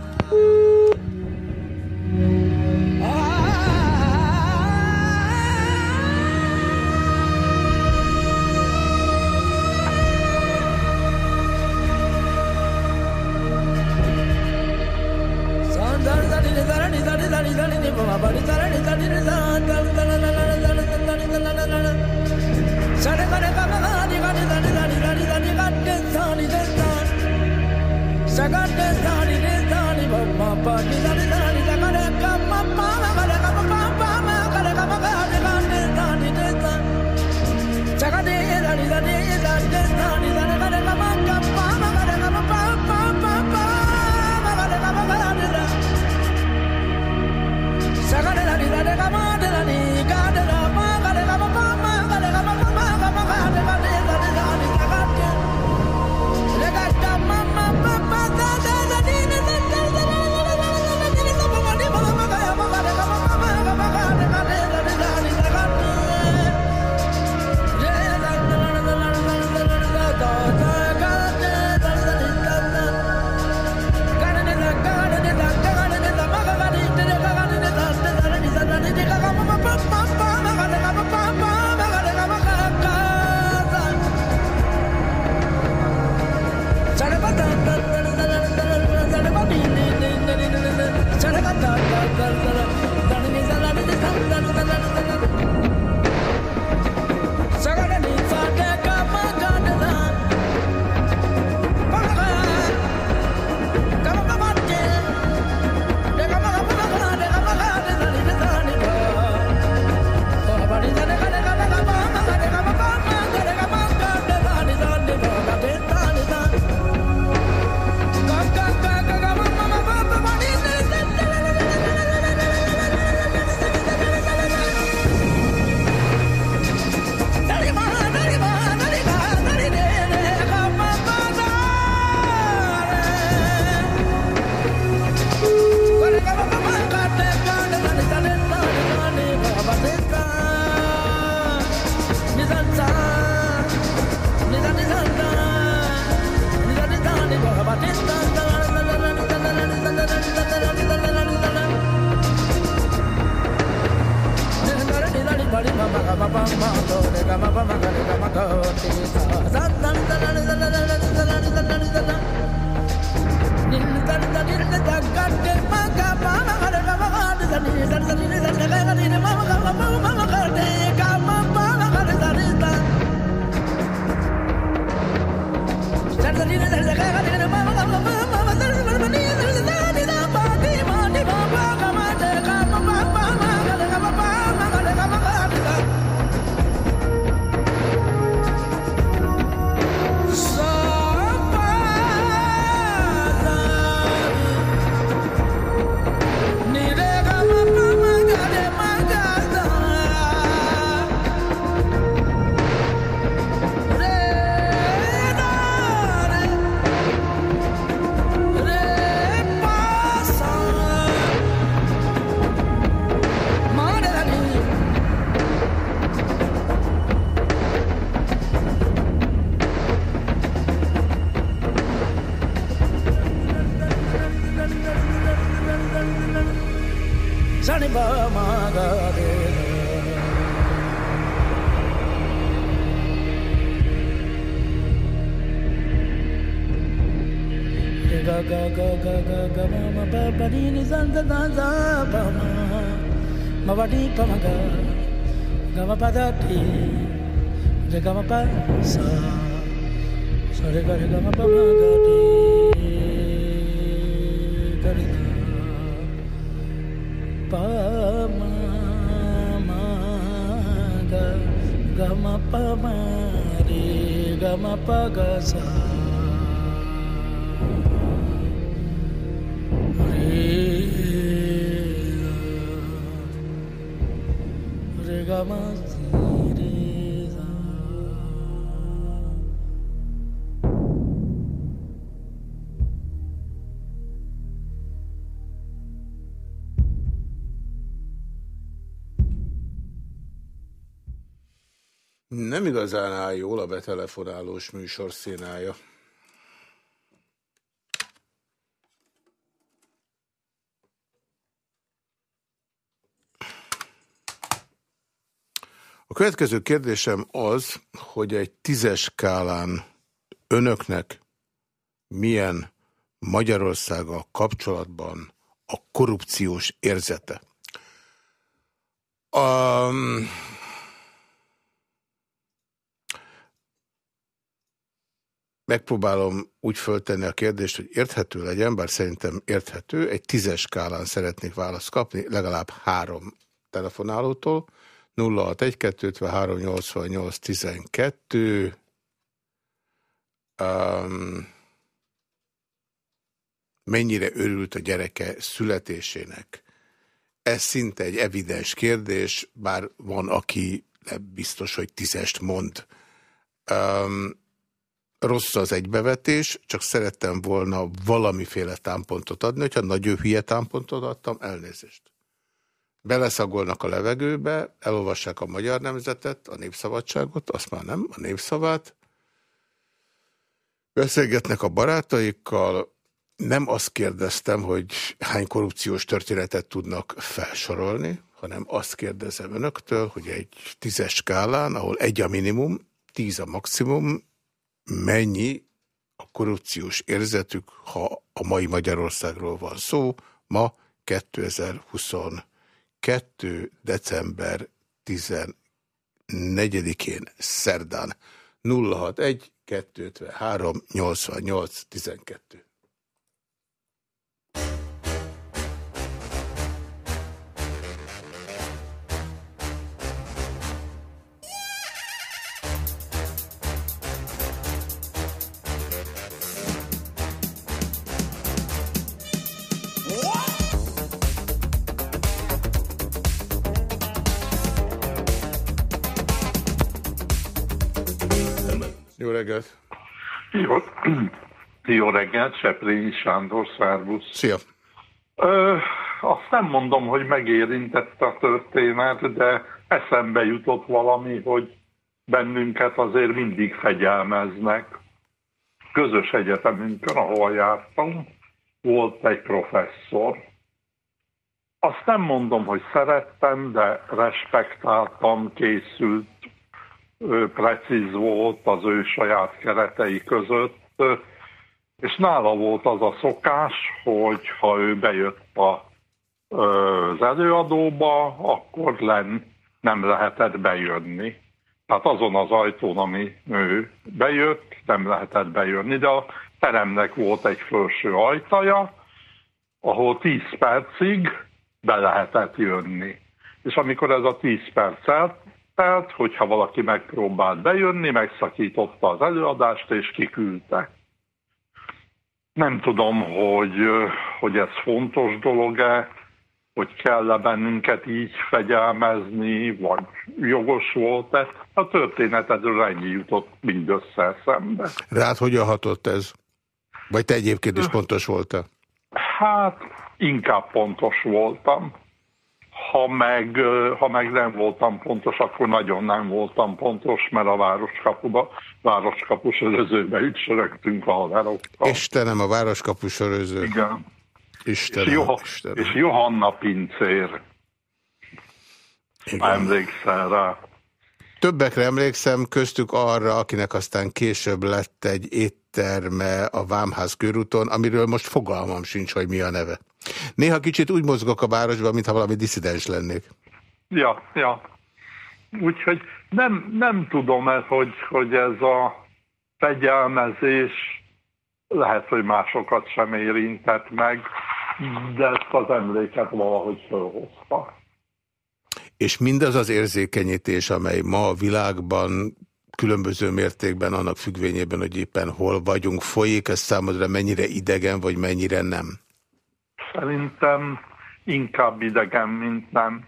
Ga ma pa sa sa re ga re ga ma pa ma ga di ga re ga pa ma ma ga ga ma pa ma re ga ma pa ga Nem igazán áll jól a betelefonálós műsor színája. A következő kérdésem az, hogy egy tízes skálán önöknek milyen Magyarországgal kapcsolatban a korrupciós érzete. Um, megpróbálom úgy föltenni a kérdést, hogy érthető legyen, bár szerintem érthető. Egy tízes skálán szeretnék választ kapni, legalább három telefonálótól. 0612 388 12 um, mennyire örült a gyereke születésének. Ez szinte egy evidens kérdés, bár van, aki nem biztos, hogy tízest mond. Um, rossz az egybevetés, csak szerettem volna valamiféle támpontot adni, hogyha nagyon hülye támpontot adtam, elnézést. Beleszagolnak a levegőbe, elolvassák a magyar nemzetet, a népszabadságot, azt már nem, a népszavát, beszélgetnek a barátaikkal, nem azt kérdeztem, hogy hány korrupciós történetet tudnak felsorolni, hanem azt kérdezem önöktől, hogy egy tízes skálán, ahol egy a minimum, tíz a maximum, mennyi a korrupciós érzetük, ha a mai Magyarországról van szó, ma 2022. december 14-én szerdán 061 253 88 12. reggelt! Jó, jó reggelt, Seprényi Sándor, Szárvusz. Szia! Ö, azt nem mondom, hogy megérintette a történet, de eszembe jutott valami, hogy bennünket azért mindig fegyelmeznek. Közös egyetemünkön, ahol jártam, volt egy professzor. Azt nem mondom, hogy szerettem, de respektáltam, készült, precíz volt az ő saját keretei között, és nála volt az a szokás, hogy ha ő bejött a az előadóba, akkor len nem lehetett bejönni. Tehát azon az ajtón, ami ő bejött, nem lehetett bejönni, de a teremnek volt egy felső ajtaja, ahol 10 percig be lehetett jönni. És amikor ez a 10 perc eltelt, hogyha valaki megpróbált bejönni, megszakította az előadást és kiküldte. Nem tudom, hogy, hogy ez fontos dolog-e, hogy kell-e bennünket így fegyelmezni, vagy jogos volt-e. A történetedről ennyi jutott mindössze eszembe. Rád hogyan hatott ez? Vagy te egyébként is pontos voltál? Hát inkább pontos voltam. Ha meg, ha meg nem voltam pontos, akkor nagyon nem voltam pontos, mert a városkapuba, városkapus örözőbe ücsörögtünk a haverokkal. Istenem, a városkapus öröző. Igen. Istenem, és, Joh Istenem. és Johanna pincér. Emlékszel rá. Többekre emlékszem, köztük arra, akinek aztán később lett egy étterme a Vámház körúton, amiről most fogalmam sincs, hogy mi a neve. Néha kicsit úgy mozgok a városban, mintha valami diszidens lennék. Ja, ja. Úgyhogy nem, nem tudom, hogy, hogy ez a fegyelmezés lehet, hogy másokat sem érintett meg, de ezt az emléket valahogy felhozta. És mindaz az érzékenyítés, amely ma a világban különböző mértékben, annak függvényében, hogy éppen hol vagyunk, folyik, ez számodra mennyire idegen, vagy mennyire nem? Szerintem inkább idegen, mint nem.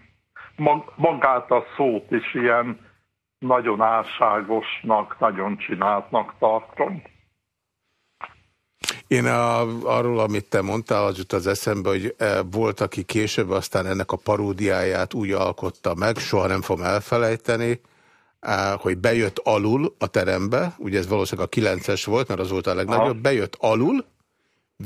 Mag, magát a szót is ilyen nagyon álságosnak, nagyon csináltnak tartom. Én a, arról, amit te mondtál, az jut az eszembe, hogy eh, volt, aki később aztán ennek a paródiáját úgy alkotta meg, soha nem fogom elfelejteni, hogy bejött alul a terembe, ugye ez valószínűleg a kilences volt, mert az volt a legnagyobb, bejött alul,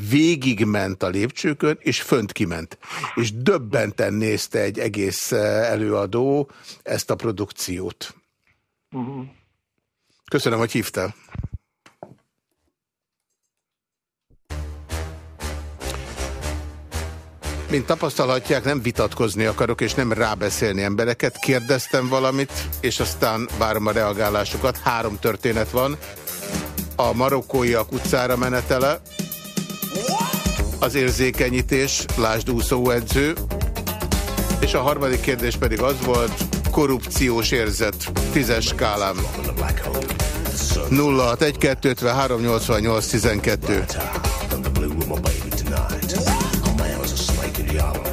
végigment a lépcsőkön, és fönt kiment. És döbbenten nézte egy egész eh, előadó ezt a produkciót. Uh-huh. Köszönöm, hogy hívtál. Mint tapasztalhatják, nem vitatkozni akarok, és nem rábeszélni embereket. Kérdeztem valamit, és aztán várom a reagálásokat. Három történet van. A marokkóiak utcára menetele, az érzékenyítés, lásd úszóedző, és a harmadik kérdés pedig az volt, korrupciós érzet, tízes skálám. 061 253 88 12 diablo.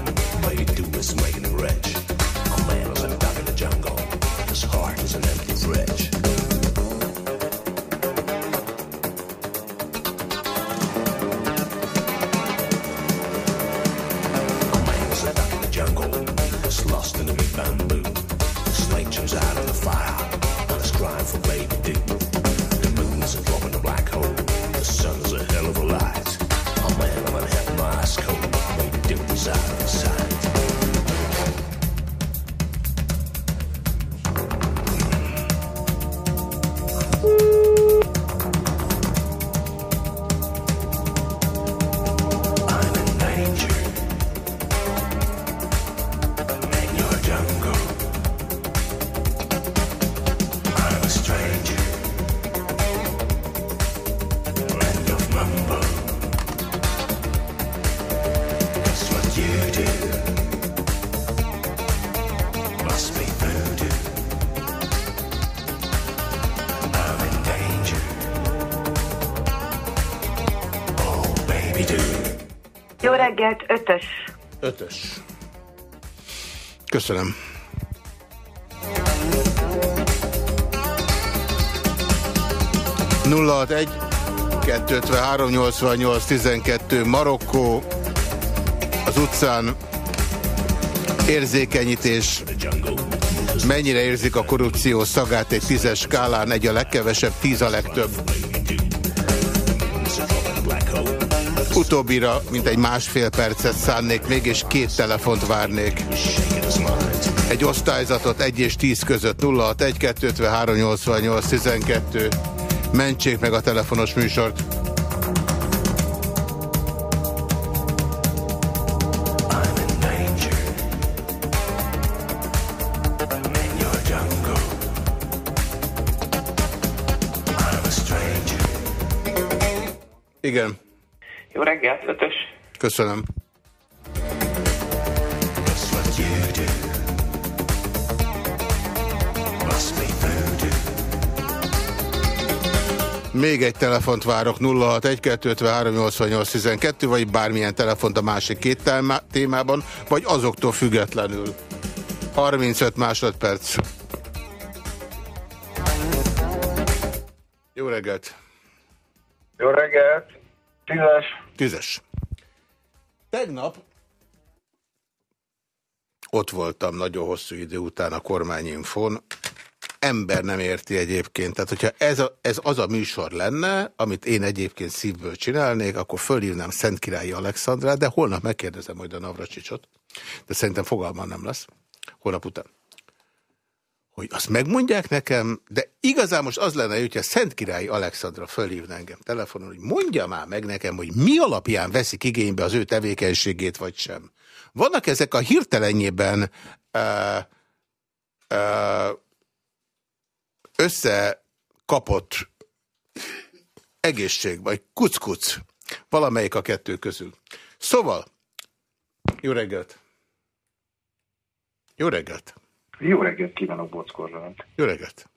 Ötös. Ötös. Köszönöm. nulla egy 253 88 12 Marokkó az utcán érzékenyítés mennyire érzik a korrupció szagát egy tízes skálán egy a legkevesebb, tíz a legtöbb utóbbira mint egy másfél percet szánnék még és két telefont várnék. Egy osztályzatot 1 és 10 között 061 253 88 12 mentsék meg a telefonos műsort Köszönöm. Még egy telefont várok 061-253-88-12, vagy bármilyen telefont a másik két témá- témában, vagy azoktól függetlenül. 35 másodperc. Jó reggelt! Jó reggelt! Tízes. Tízes. Tegnap ott voltam nagyon hosszú idő után a kormányinfón. Ember nem érti egyébként. Tehát, hogyha ez, a, ez az a műsor lenne, amit én egyébként szívből csinálnék, akkor fölhívnám Szentkirályi Alexandrát, de holnap megkérdezem majd a Navracsicsot. De szerintem fogalmam nem lesz. Holnap után. Hogy azt megmondják nekem, de igazán most az lenne, hogyha Szentkirályi Alexandra fölhívna engem telefonon, hogy mondja már meg nekem, hogy mi alapján veszik igénybe az ő tevékenységét, vagy sem. Vannak ezek a hirtelenjében uh, uh, összekapott egészség, vagy kuckuc, valamelyik a kettő közül. Szóval, jó reggelt! Jó reggelt! Jó reggelt kívánok, Bockor. Jó reggelt!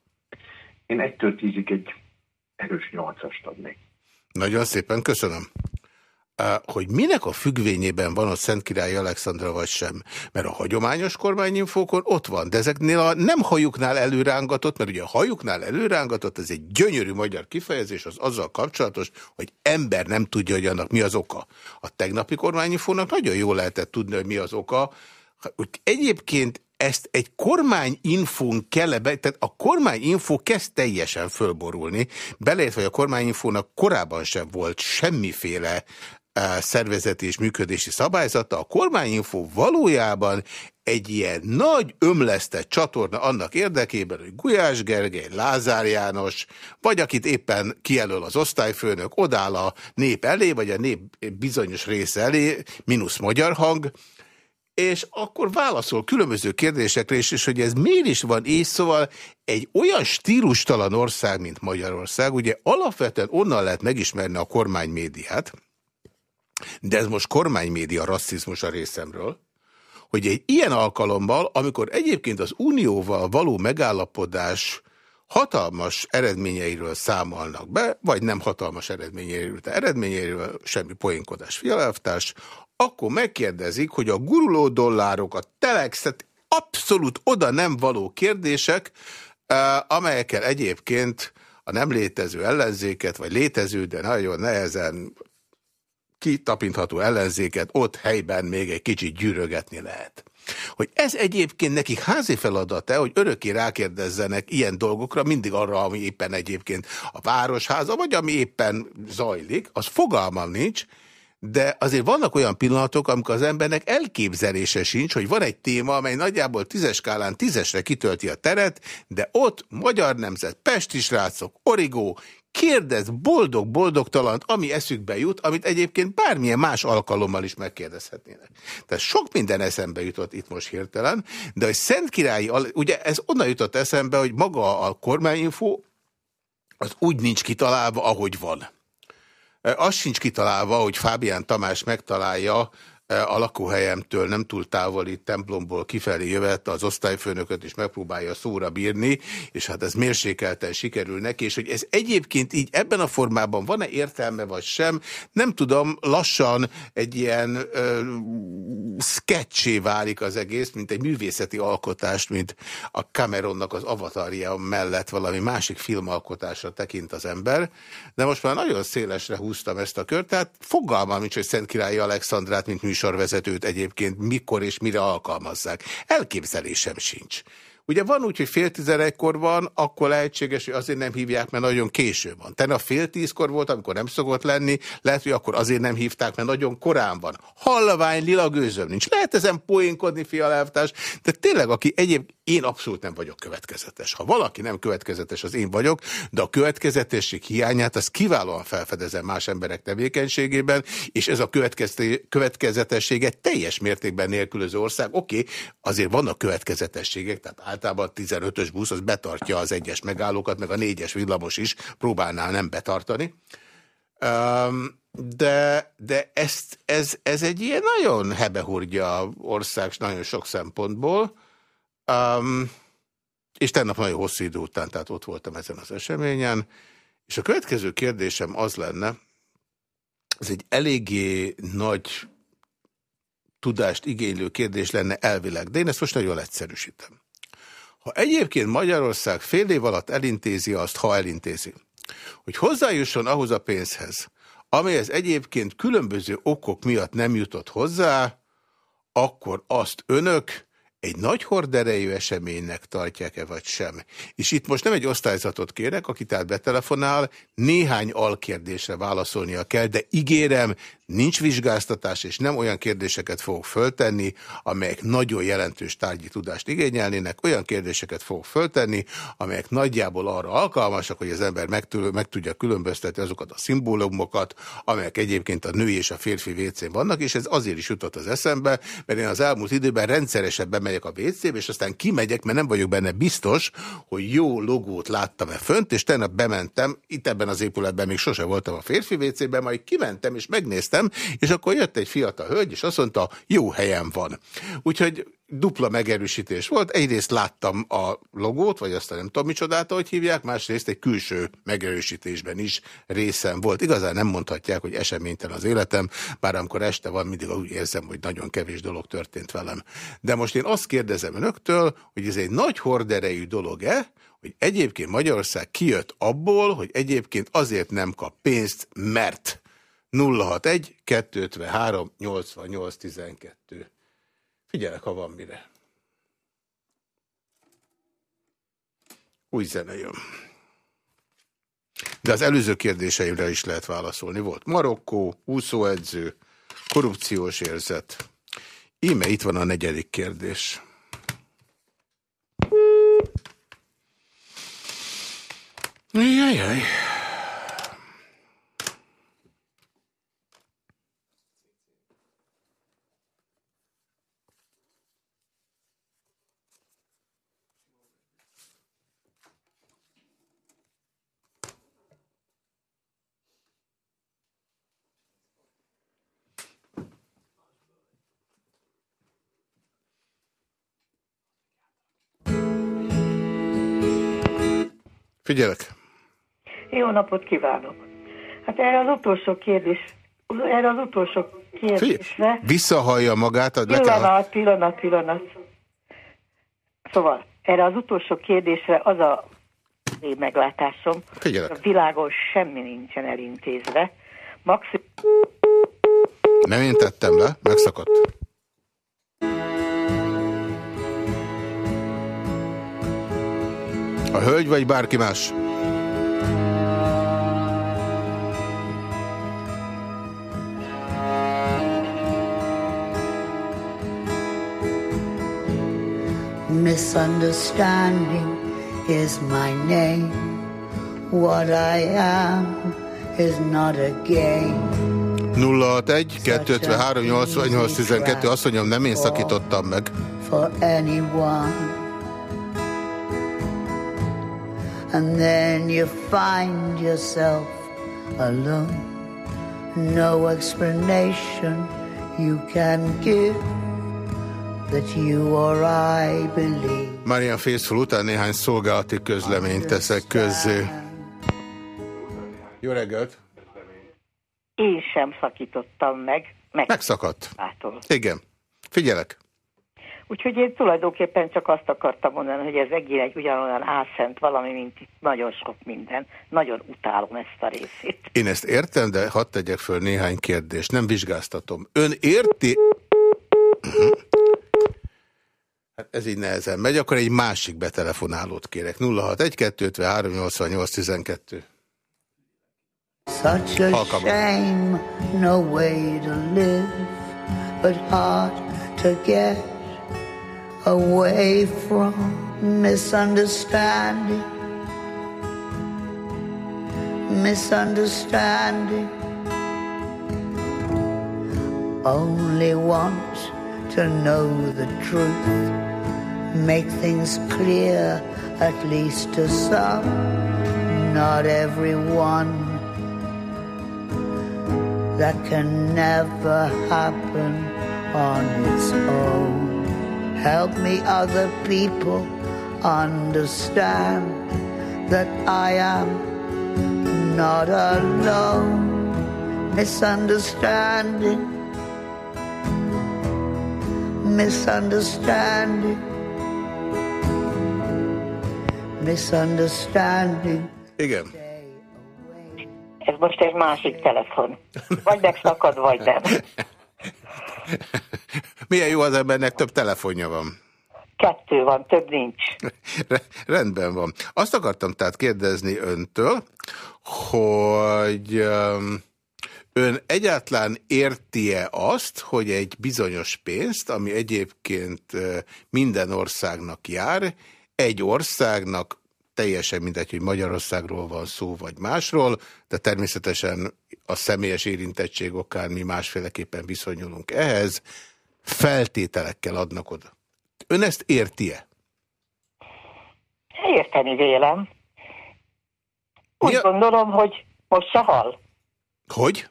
Én egytől tízig egy erős nyolcast adnék. Nagyon szépen köszönöm. Hogy minek a függvényében van ott Szentkirályi Alexandra vagy sem? Mert a hagyományos kormányinfókon ott van, de ezeknél a nem hajuknál előrángatott, mert ugye a hajuknál előrángatott, ez egy gyönyörű magyar kifejezés, az azzal kapcsolatos, hogy ember nem tudja, hogy annak mi az oka. A tegnapi kormányinfónak nagyon jól lehetett tudni, hogy mi az oka. Úgy Egyébként ezt egy kormányinfón kell -e be, tehát a kormányinfó kezd teljesen fölborulni, beleértve, hogy a kormányinfónak korábban sem volt semmiféle eh, szervezeti és működési szabályzata, a kormányinfó valójában egy ilyen nagy ömlesztett csatorna annak érdekében, hogy Gulyás Gergely, Lázár János, vagy akit éppen kijelöl az osztályfőnök, odáll a nép elé, vagy a nép bizonyos része elé, mínusz magyar hang, és akkor válaszol különböző kérdésekre is, és hogy ez miért is van így, szóval egy olyan stílustalan ország, mint Magyarország, ugye alapvetően onnan lehet megismerni a kormánymédiát, de ez most kormánymédia rasszizmus a részemről, hogy egy ilyen alkalommal, amikor egyébként az unióval való megállapodás hatalmas eredményeiről számolnak be, vagy nem hatalmas eredményeiről, de eredményeiről semmi poénkodás, fialelvtárs, akkor megkérdezik, hogy a guruló dollárok, a telexet, abszolút oda nem való kérdések, amelyekkel egyébként a nem létező ellenzéket, vagy létező, de nagyon nehezen kitapintható ellenzéket ott helyben még egy kicsit gyűrögetni lehet. Hogy ez egyébként nekik házi feladata, hogy örökké rákérdezzenek ilyen dolgokra, mindig arra, ami éppen egyébként a városháza, vagy ami éppen zajlik, az fogalmam nincs, de azért vannak olyan pillanatok, amikor az embernek elképzelése sincs, hogy van egy téma, amely nagyjából tízes skálán tízesre kitölti a teret, de ott magyar nemzet, pesti srácok, origó, kérdez boldog-boldogtalant, ami eszükbe jut, amit egyébként bármilyen más alkalommal is megkérdezhetnének. Tehát sok minden eszembe jutott itt most hirtelen, de hogy Szentkirályi, ugye ez onnan jutott eszembe, hogy maga a kormányinfo az úgy nincs kitalálva, ahogy van. Az sincs kitalálva, hogy Fábián Tamás megtalálja a lakóhelyemtől nem túl távoli templomból kifelé jövet az osztályfőnököt, és megpróbálja szóra bírni, és hát ez mérsékelten sikerül neki, és hogy ez egyébként így ebben a formában van-e értelme, vagy sem, nem tudom, lassan egy ilyen ö, sketché válik az egész, mint egy művészeti alkotást, mint a Cameronnak az avatarja mellett valami másik filmalkotásra tekint az ember, de most már nagyon szélesre húztam ezt a kört, tehát fogalmam nincs, hogy Szentkirályi Alexandrát, mint műsorvezetőt egyébként mikor és mire alkalmazzák. Elképzelésem sincs. Ugye van úgy, hogy fél tizenegykor van, akkor lehetséges, hogy azért nem hívják, mert nagyon késő van. Tegnap fél tízkor volt, amikor nem szokott lenni, lehet, hogy akkor azért nem hívták, mert nagyon korán van. Hallvány, lila gőzöm nincs. Lehet ezen poénkodni, fialelvtárs, de tényleg, aki egyéb, én abszolút nem vagyok következetes. Ha valaki nem következetes, az én vagyok, de a következetesség hiányát az kiválóan felfedezem más emberek tevékenységében, és ez a következetességet teljes mértékben nélkülöző ország. Oké, okay, azért vannak következetességek, tehát általában a 15-ös busz az betartja az egyes megállókat, meg a négyes villamos is próbálnál nem betartani. De, de ezt, ez, ez egy ilyen nagyon hebehurgya ország, nagyon sok szempontból. Um, és tegnap nagyon hosszú idő után, tehát ott voltam ezen az eseményen. És a következő kérdésem az lenne, ez egy eléggé nagy tudást igénylő kérdés lenne elvileg, de én ezt most nagyon egyszerűsítem. Ha egyébként Magyarország fél év alatt elintézi azt, ha elintézi, hogy hozzájusson ahhoz a pénzhez, amelyhez egyébként különböző okok miatt nem jutott hozzá, akkor azt önök egy nagy horderejű eseménynek tartják-e vagy sem. És itt most nem egy osztályzatot kérek, aki tehát betelefonál, néhány alkérdésre válaszolnia kell, de ígérem, nincs vizsgáztatás, és nem olyan kérdéseket fogok föltenni, amelyek nagyon jelentős tárgyi tudást igényelnének, olyan kérdéseket fogok föltenni, amelyek nagyjából arra alkalmasak, hogy az ember meg, meg tudja különböztetni azokat a szimbólumokat, amelyek egyébként a női és a férfi vécén vannak, és ez azért is jutott az eszembe, mert én az elmúlt időben rendszeresen bemegyek a vécébe, és aztán kimegyek, mert nem vagyok benne biztos, hogy jó logót láttam-e fönt, és tegnap bementem, itt ebben az épületben még sose voltam a férfi vécében, majd kimentem és megnéztem, és akkor jött egy fiatal hölgy, és azt mondta, jó helyen van. Úgyhogy dupla megerősítés volt. Egyrészt láttam a logót, vagy azt nem tudom micsodát, hogy hívják, másrészt egy külső megerősítésben is részem volt. Igazán nem mondhatják, hogy eseménytelen az életem, bár amikor este van, mindig úgy érzem, hogy nagyon kevés dolog történt velem. De most én azt kérdezem önöktől, hogy ez egy nagy horderejű dolog-e, hogy egyébként Magyarország kijött abból, hogy egyébként azért nem kap pénzt, mert 061 253 88 12. Figyelek, ha van mire. Új zene jön. De az előző kérdéseimre is lehet válaszolni. Volt Marokkó, úszóedző, korrupciós érzet. Íme itt van a negyedik kérdés. Jajjaj. Figyelek. Jó napot kívánok! Hát erre az utolsó kérdés, erre az utolsó kérdésre... Visszahallja magát, ad le kell... Pillanat, pillanat, pillanat. Szóval, erre az utolsó kérdésre az a én meglátásom, Figyelek. a világon semmi nincsen elintézve. Maximum... Nem én tettem le, megszakadt. A hölgy vagy bárki más? Misunderstanding is my name. What I am is not a game. 061 253 88 12 azt mondjam, nem én szakítottam meg. for anyone. And then you find yourself alone. No explanation you can give that you or I believe. Marian Faithful után néhány szolgálati közleményt teszek közzé. Jó reggelt! Én sem szakítottam meg. meg Megszakadt. Ától. Igen. Figyelek. Úgyhogy én tulajdonképpen csak azt akartam mondani, hogy ez egész egy ugyanolyan álszent valami, mint itt nagyon sok minden. Nagyon utálom ezt a részét. Én ezt értem, de hadd tegyek föl néhány kérdést. Nem vizsgáztatom. Ön érti... Mhm. Hát ez így nehezen megy, akkor egy másik betelefonálót kérek. 061 253 88 12. Such a shame, no way to live, but hard to get away from misunderstanding. Misunderstanding. Only want to know the truth, make things clear, at least to some, not everyone that can never happen on its own. Help me, other people, understand that I am not alone. Misunderstanding, misunderstanding, misunderstanding. Igen. Ez most egy másik telefon. Vagy megszakad, vagy nem. Milyen jó az embernek több telefonja van. Kettő van, több nincs. Re- Rendben van. Azt akartam tehát kérdezni öntől, hogy ön egyáltalán érti-e azt, hogy egy bizonyos pénzt, ami egyébként minden országnak jár, egy országnak teljesen mindegy, hogy Magyarországról van szó, vagy másról, de természetesen a személyes érintettség okán mi másféleképpen viszonyulunk ehhez, feltételekkel adnak oda. Ön ezt érti-e? Érteni vélem. Úgy gondolom, hogy most se hal. Hogy?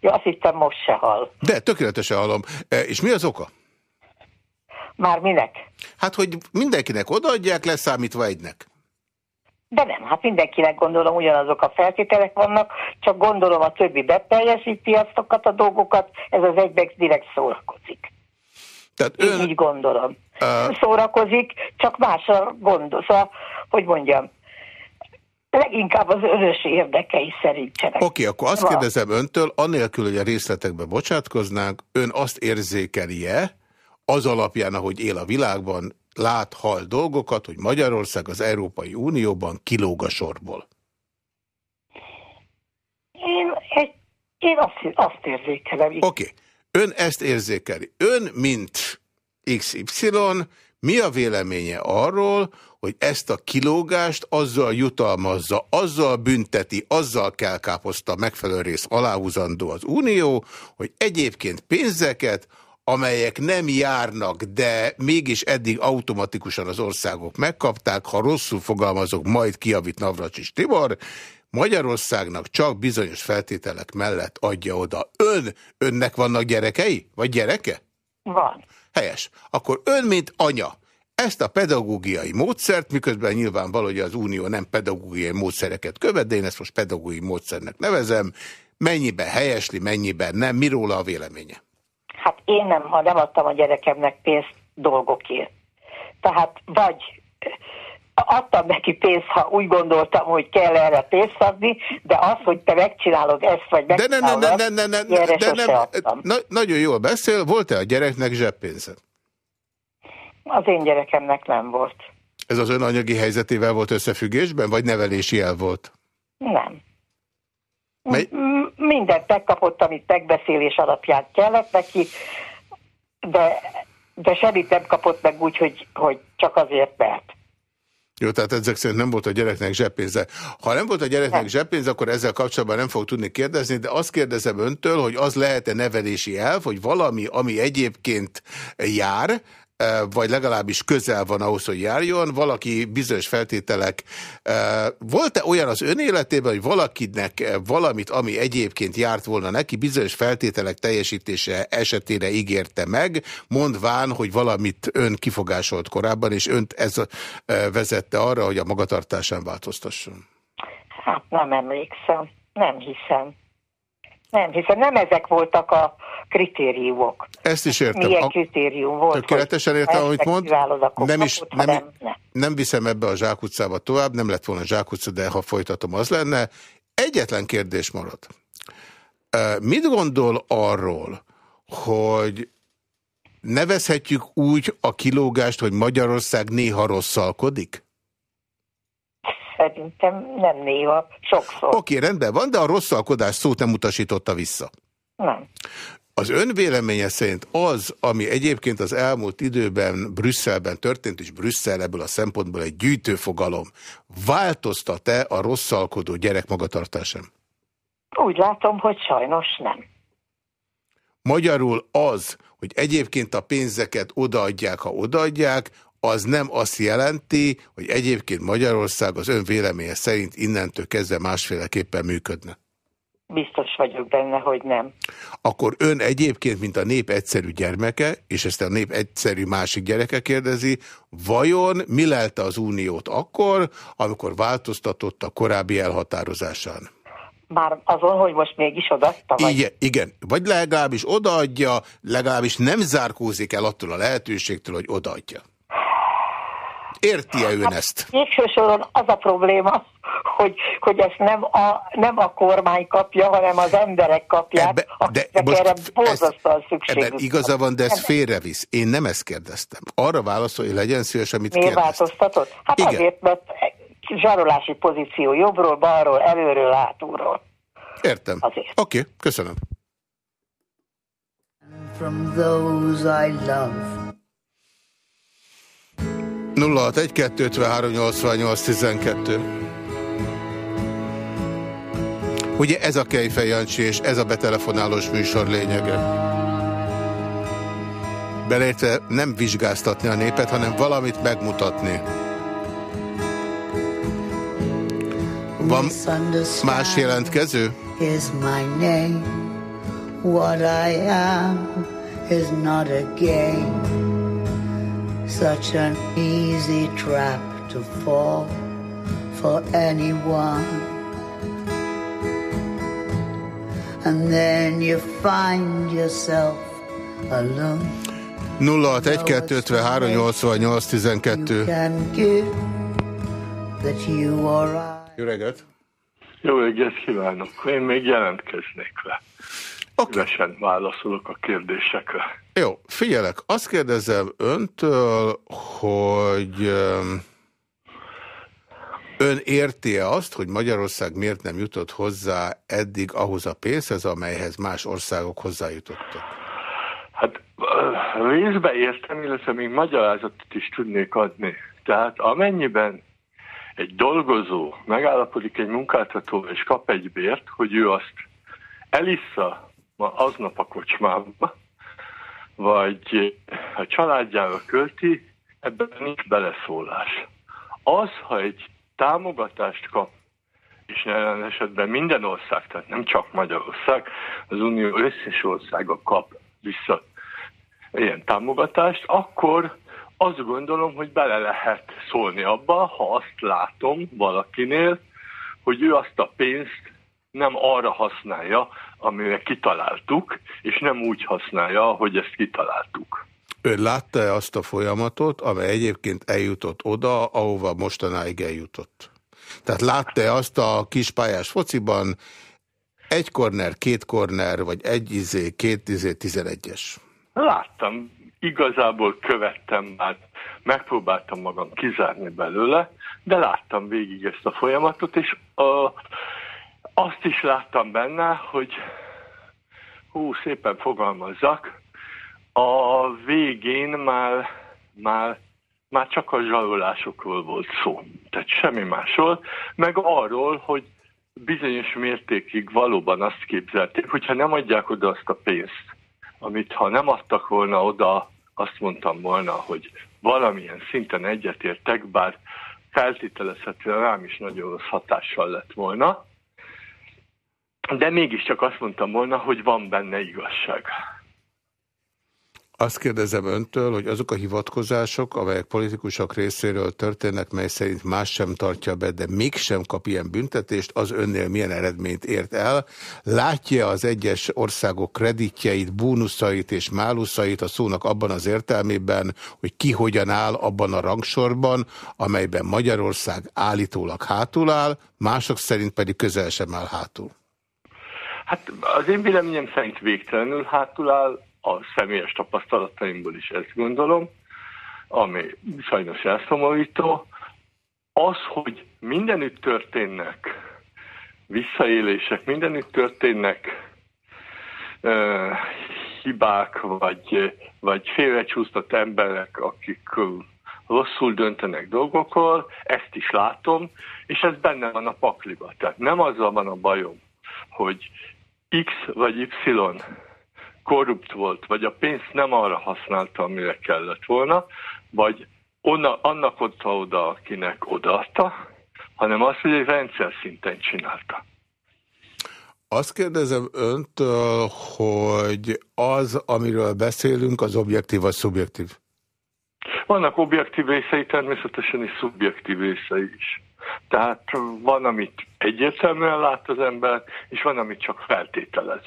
Ja, azt hittem most se hal. De, tökéletesen hallom. E, És mi az oka? Már minek? Hát, hogy mindenkinek odaadják, leszámítva egynek. De nem, hát mindenkinek gondolom ugyanazok a feltételek vannak, csak gondolom a többi beteljesíti azokat a dolgokat, ez az egyben direkt szórakozik. Tehát ön... Én így gondolom. Uh, szórakozik, csak másra gondol. Szóval, hogy mondjam, leginkább az önös érdekei szerintsenek. Oké, akkor azt Van. kérdezem öntől, anélkül, hogy a részletekbe bocsátkoznánk, ön azt érzékeli-e, az alapján, ahogy él a világban, lát, hall dolgokat, hogy Magyarország az Európai Unióban kilóg a sorból. Én, egy, én azt, azt érzékelem. Oké, okay. ön ezt érzékeli. Ön, mint XY, mi a véleménye arról, hogy ezt a kilógást azzal jutalmazza, azzal bünteti, azzal kell káposzta megfelelő rész aláhúzandó az Unió, hogy egyébként pénzeket, amelyek nem járnak, de mégis eddig automatikusan az országok megkapták, ha rosszul fogalmazok, majd kiavít Navracsis Tibor, Magyarországnak csak bizonyos feltételek mellett adja oda. Ön, önnek vannak gyerekei? Vagy gyereke? Van. Helyes. Akkor ön, mint anya, ezt a pedagógiai módszert, miközben nyilvánvaló, hogy az Unió nem pedagógiai módszereket követ, de én ezt most pedagógiai módszernek nevezem, mennyiben helyesli, mennyiben nem, mi róla a véleménye? Hát én nem, ha nem adtam a gyerekemnek pénzt dolgokért. Tehát vagy adtam neki pénzt, ha úgy gondoltam, hogy kell erre pénzt adni, de az, hogy te megcsinálod ezt, vagy De ne, ne, megcsinálod ne, ne, ne, ne, de nem, adtam. na, nagyon jól beszél, volt-e a gyereknek zseppénze? Az én gyerekemnek nem volt. Ez az ön anyagi helyzetével volt összefüggésben, vagy nevelési el volt? Nem. Mely- Mindent megkapott, amit megbeszélés alapján kellett neki, de, de semmit nem kapott meg úgy, hogy, hogy csak azért, mert. Jó, tehát ezek szerint nem volt a gyereknek zseppénze. Ha nem volt a gyereknek Nem. zseppénze, akkor ezzel kapcsolatban nem fog tudni kérdezni, de azt kérdezem öntől, hogy az lehet-e nevelési elv, hogy valami, ami egyébként jár, vagy legalábbis közel van ahhoz, hogy járjon, valaki bizonyos feltételek. Volt-e olyan az ön életében, hogy valakinek valamit, ami egyébként járt volna neki, bizonyos feltételek teljesítése esetére ígérte meg, mondván, hogy valamit ön kifogásolt korábban, és önt ez vezette arra, hogy a magatartásán változtasson? Hát nem emlékszem, nem hiszem. Nem hiszem, nem ezek voltak a kritériumok. Ezt is értem. Milyen A- kritérium volt? Tökéletesen értem, amit mond. Nem is, nem, nem, nem. nem viszem ebbe a zsákutcába tovább, nem lett volna zsákutca, de ha folytatom, az lenne. Egyetlen kérdés marad. Mit gondol arról, hogy nevezhetjük úgy a kilógást, hogy Magyarország néha rosszalkodik? Szerintem nem néha, sokszor. Oké, rendben van, de a rosszalkodás szót nem utasította vissza. Nem. Az ön véleménye szerint az, ami egyébként az elmúlt időben Brüsszelben történt, és Brüsszel ebből a szempontból egy gyűjtőfogalom, változtat-e a rosszalkodó gyerek magatartásán? Úgy látom, hogy sajnos nem. Magyarul az, hogy egyébként a pénzeket odaadják, ha odaadják, az nem azt jelenti, hogy egyébként Magyarország az ön véleménye szerint innentől kezdve másféleképpen működne. Biztos vagyok benne, hogy nem. Akkor ön egyébként, mint a nép egyszerű gyermeke, és ezt a nép egyszerű másik gyereke kérdezi, vajon mi lelte az uniót akkor, amikor változtatott a korábbi elhatározásán? Már azon, hogy most mégis odaadta, vagy? Igen, igen, vagy legalábbis odaadja, legalábbis nem zárkózik el attól a lehetőségtől, hogy odaadja. Érti-e ön ezt? Végső soron az a probléma, hogy, hogy ezt nem a, nem a kormány kapja, hanem az emberek kapják, Ebbe, akiknek most erre borzasztóan szükségük Ebben igaza van, de ez félrevisz. Én nem ezt kérdeztem. Arra válaszolj, hogy legyen szíves, amit Miért kérdeztem. változtatott? Hát Igen. azért, mert zsarolási pozíció jobbról, balról, előről, hátulról. Értem. Oké, okay, köszönöm. From those I love. 061-253-88-12 Ugye ez a Kejfej Jancsi és ez a betelefonálós műsor lényege. Beleértve nem vizsgáztatni a népet, hanem valamit megmutatni. Van más jelentkező? Is my name. What I am is not a game. Such an easy trap to fall for anyone. And then you find yourself alone. 061-253-88-12 Can give that you or I. Jó reggelt! Jó reggelt kívánok! Én még jelentkeznék le. Okay. Szívesen válaszolok a kérdésekre. Jó, figyelek, azt kérdezem öntől, hogy ön érti-e azt, hogy Magyarország miért nem jutott hozzá eddig ahhoz a pénzhez, amelyhez más országok hozzájutottak? Hát ö, részbe értem, illetve még magyarázatot is tudnék adni. Tehát amennyiben egy dolgozó megállapodik egy munkáltatóval és kap egy bért, hogy ő azt elissza ma aznap a kocsmába, vagy a családjára költi, ebben nincs beleszólás. Az, ha egy támogatást kap, és jelen esetben minden ország, tehát nem csak Magyarország, az Unió összes országa kap vissza ilyen támogatást, akkor azt gondolom, hogy bele lehet szólni abba, ha azt látom valakinél, hogy ő azt a pénzt nem arra használja, amire kitaláltuk, és nem úgy használja, hogy ezt kitaláltuk. Ön látta-e azt a folyamatot, amely egyébként eljutott oda, ahova mostanáig eljutott? Tehát látta-e azt a kispályás fociban, egy korner, két korner, vagy egy izé, két izé, tizenegyes? Láttam, igazából követtem már, megpróbáltam magam kizárni belőle, de láttam végig ezt a folyamatot, és a, azt is láttam benne, hogy hú, szépen fogalmazzak, a végén már, már, már csak a zsarolásokról volt szó. Tehát semmi másról, meg arról, hogy bizonyos mértékig valóban azt képzelték, hogyha nem adják oda azt a pénzt, amit ha nem adtak volna oda, azt mondtam volna, hogy valamilyen szinten egyetértek, bár feltételezhetően rám is nagyon rossz hatással lett volna, de mégiscsak azt mondtam volna, hogy van benne igazság. Azt kérdezem öntől, hogy azok a hivatkozások, amelyek politikusok részéről történnek, mely szerint más sem tartja be, de mégsem kap ilyen büntetést, az önnél milyen eredményt ért el. Látja az egyes országok kreditjeit, bónuszait és máluszait a szónak abban az értelmében, hogy ki hogyan áll abban a rangsorban, amelyben Magyarország állítólag hátul áll, mások szerint pedig közel sem áll hátul. Hát az én véleményem szerint végtelenül hátul áll, a személyes tapasztalataimból is ezt gondolom, ami sajnos elszomorító. Az, hogy mindenütt történnek visszaélések, mindenütt történnek uh, hibák, vagy, vagy félrecsúsztott emberek, akik uh, rosszul döntenek dolgokról, ezt is látom, és ez benne van a pakliba. Tehát nem azzal van a bajom, hogy X vagy Y korrupt volt, vagy a pénzt nem arra használta, amire kellett volna, vagy onna, annak adta oda, akinek odaadta, hanem az, hogy egy rendszer szinten csinálta. Azt kérdezem öntől, hogy az, amiről beszélünk, az objektív vagy szubjektív? Vannak objektív részei természetesen, és szubjektív részei is. Tehát van, amit egyértelműen lát az ember, és van, amit csak feltételez.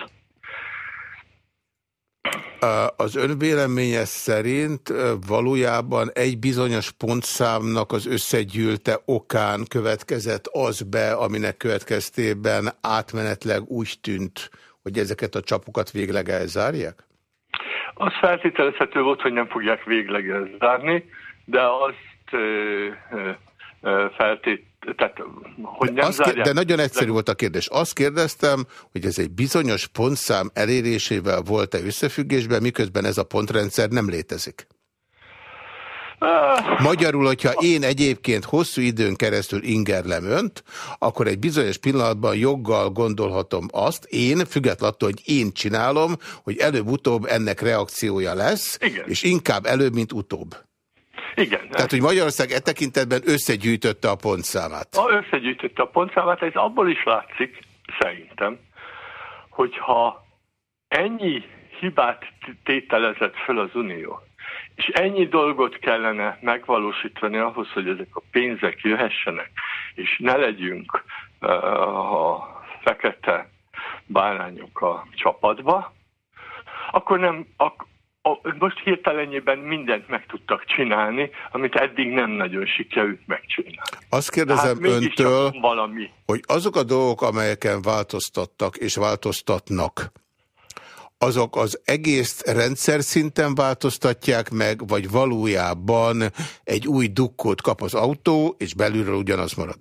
Az ön véleménye szerint valójában egy bizonyos pontszámnak az összegyűlte okán következett az be, aminek következtében átmenetleg úgy tűnt, hogy ezeket a csapokat végleg elzárják? Az feltételezhető volt, hogy nem fogják végleg zárni, de azt feltét, tehát, hogy nem Azt zárják. de nagyon egyszerű volt a kérdés. Azt kérdeztem, hogy ez egy bizonyos pontszám elérésével volt-e összefüggésben, miközben ez a pontrendszer nem létezik. Magyarul, hogyha én egyébként hosszú időn keresztül ingerlem önt, akkor egy bizonyos pillanatban joggal gondolhatom azt, én, függetlenül attól, hogy én csinálom, hogy előbb-utóbb ennek reakciója lesz, Igen. és inkább előbb, mint utóbb. Igen. Tehát, hogy Magyarország e tekintetben összegyűjtötte a pontszámát. Ha összegyűjtötte a pontszámát, ez abból is látszik, szerintem, hogyha ennyi hibát tételezett föl az Unió, és ennyi dolgot kellene megvalósítani ahhoz, hogy ezek a pénzek jöhessenek, és ne legyünk uh, a fekete bárányok a csapatba, akkor nem, ak- a, most hirtelenjében mindent meg tudtak csinálni, amit eddig nem nagyon sikerült megcsinálni. Azt kérdezem Hát öntől, valami. hogy azok a dolgok, amelyeken változtattak és változtatnak, azok az egész rendszer szinten változtatják meg, vagy valójában egy új dukkót kap az autó, és belülről ugyanaz marad?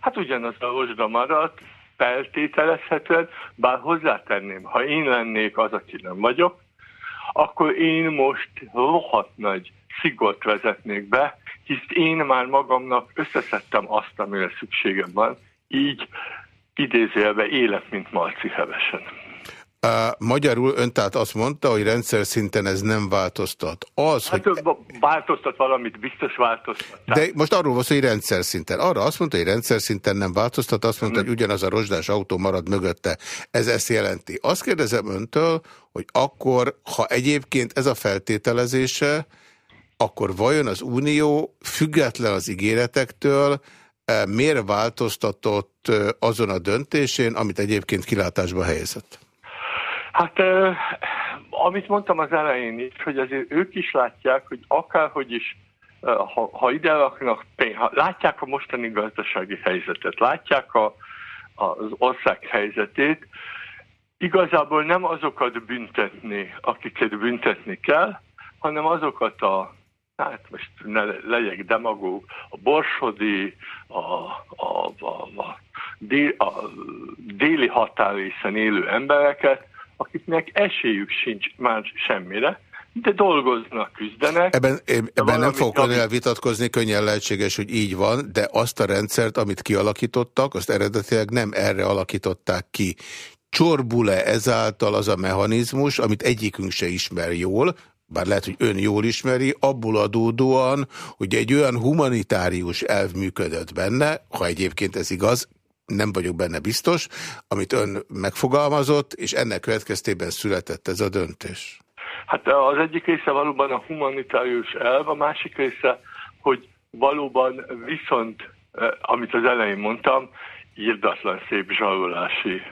Hát ugyanaz a rozsda maradt, feltételezhetően, bár hozzátenném, ha én lennék az, aki nem vagyok, akkor én most rohadt nagy szigort vezetnék be, hisz én már magamnak összeszedtem azt, amire szükségem van, így idézélve élet, mint Marci hevesen. Magyarul ön tehát azt mondta, hogy rendszer szinten ez nem változtat. Az. Hát hogy... változtat valamit, biztos változtat. De most arról van szó, hogy rendszer szinten. Arra azt mondta, hogy rendszer szinten nem változtat, azt mondta, hogy ugyanaz a rozsdás autó marad mögötte. Ez ezt jelenti. Azt kérdezem öntől, hogy akkor, ha egyébként ez a feltételezése, akkor vajon az Unió független az ígéretektől eh, miért változtatott eh, azon a döntésén, amit egyébként kilátásba helyezett? Hát, amit mondtam az elején is, hogy azért ők is látják, hogy akárhogy is, ha, ha ide raknak pénzt, látják a mostani gazdasági helyzetet, látják a, az ország helyzetét, igazából nem azokat büntetni, akiket büntetni kell, hanem azokat a, hát most ne legyek demagóg, a borsodi, a, a, a, a, dél, a déli határészen élő embereket, akiknek esélyük sincs már semmire, de dolgoznak, küzdenek. Ebben, ebben nem fogok önnel vitatkozni, könnyen lehetséges, hogy így van, de azt a rendszert, amit kialakítottak, azt eredetileg nem erre alakították ki. Csorbul-e ezáltal az a mechanizmus, amit egyikünk se ismer jól, bár lehet, hogy ön jól ismeri, abból adódóan, hogy egy olyan humanitárius elv működött benne, ha egyébként ez igaz, nem vagyok benne biztos, amit ön megfogalmazott, és ennek következtében született ez a döntés. Hát az egyik része valóban a humanitárius elv, a másik része, hogy valóban viszont, eh, amit az elején mondtam, írdatlan szép zsarolási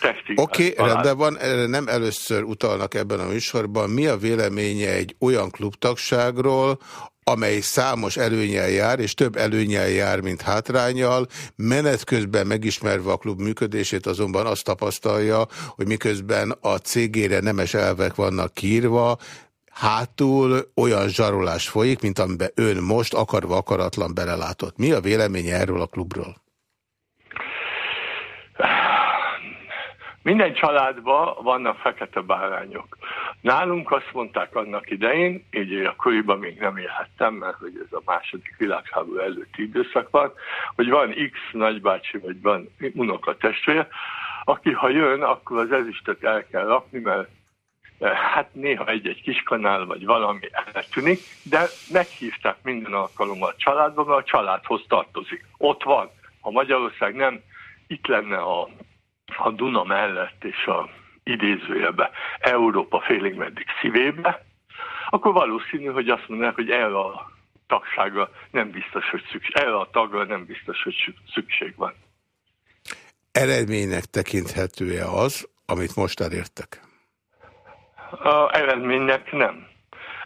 testig. Oké, okay, rendben van, erre nem először utalnak ebben a műsorban. Mi a véleménye egy olyan klubtagságról, amely számos előnyel jár, és több előnyel jár, mint hátrányal. Menet közben megismerve a klub működését azonban azt tapasztalja, hogy miközben a cégére nemes elvek vannak kiírva, hátul olyan zsarolás folyik, mint amiben ön most akarva akaratlan belelátott. Mi a véleménye erről a klubról? Minden családban vannak fekete bárányok. Nálunk azt mondták annak idején, így akkoriban még nem élhettem, mert hogy ez a második világháború előtti időszak van, hogy van X nagybácsi, vagy van unokatestvér, aki ha jön, akkor az ezüstöt el kell rakni, mert eh, hát néha egy-egy kiskanál, vagy valami eltűnik, de meghívták minden alkalommal a családba, mert a családhoz tartozik. Ott van. ha Magyarország nem itt lenne a, a Duna mellett és a idézőjelbe Európa félig meddig szívébe, akkor valószínű, hogy azt mondanák, hogy erre a tagsága nem biztos, hogy szükség, erre a tagra nem biztos, hogy szü- szükség van. Eredménynek tekinthető-e az, amit most elértek? A eredménynek nem.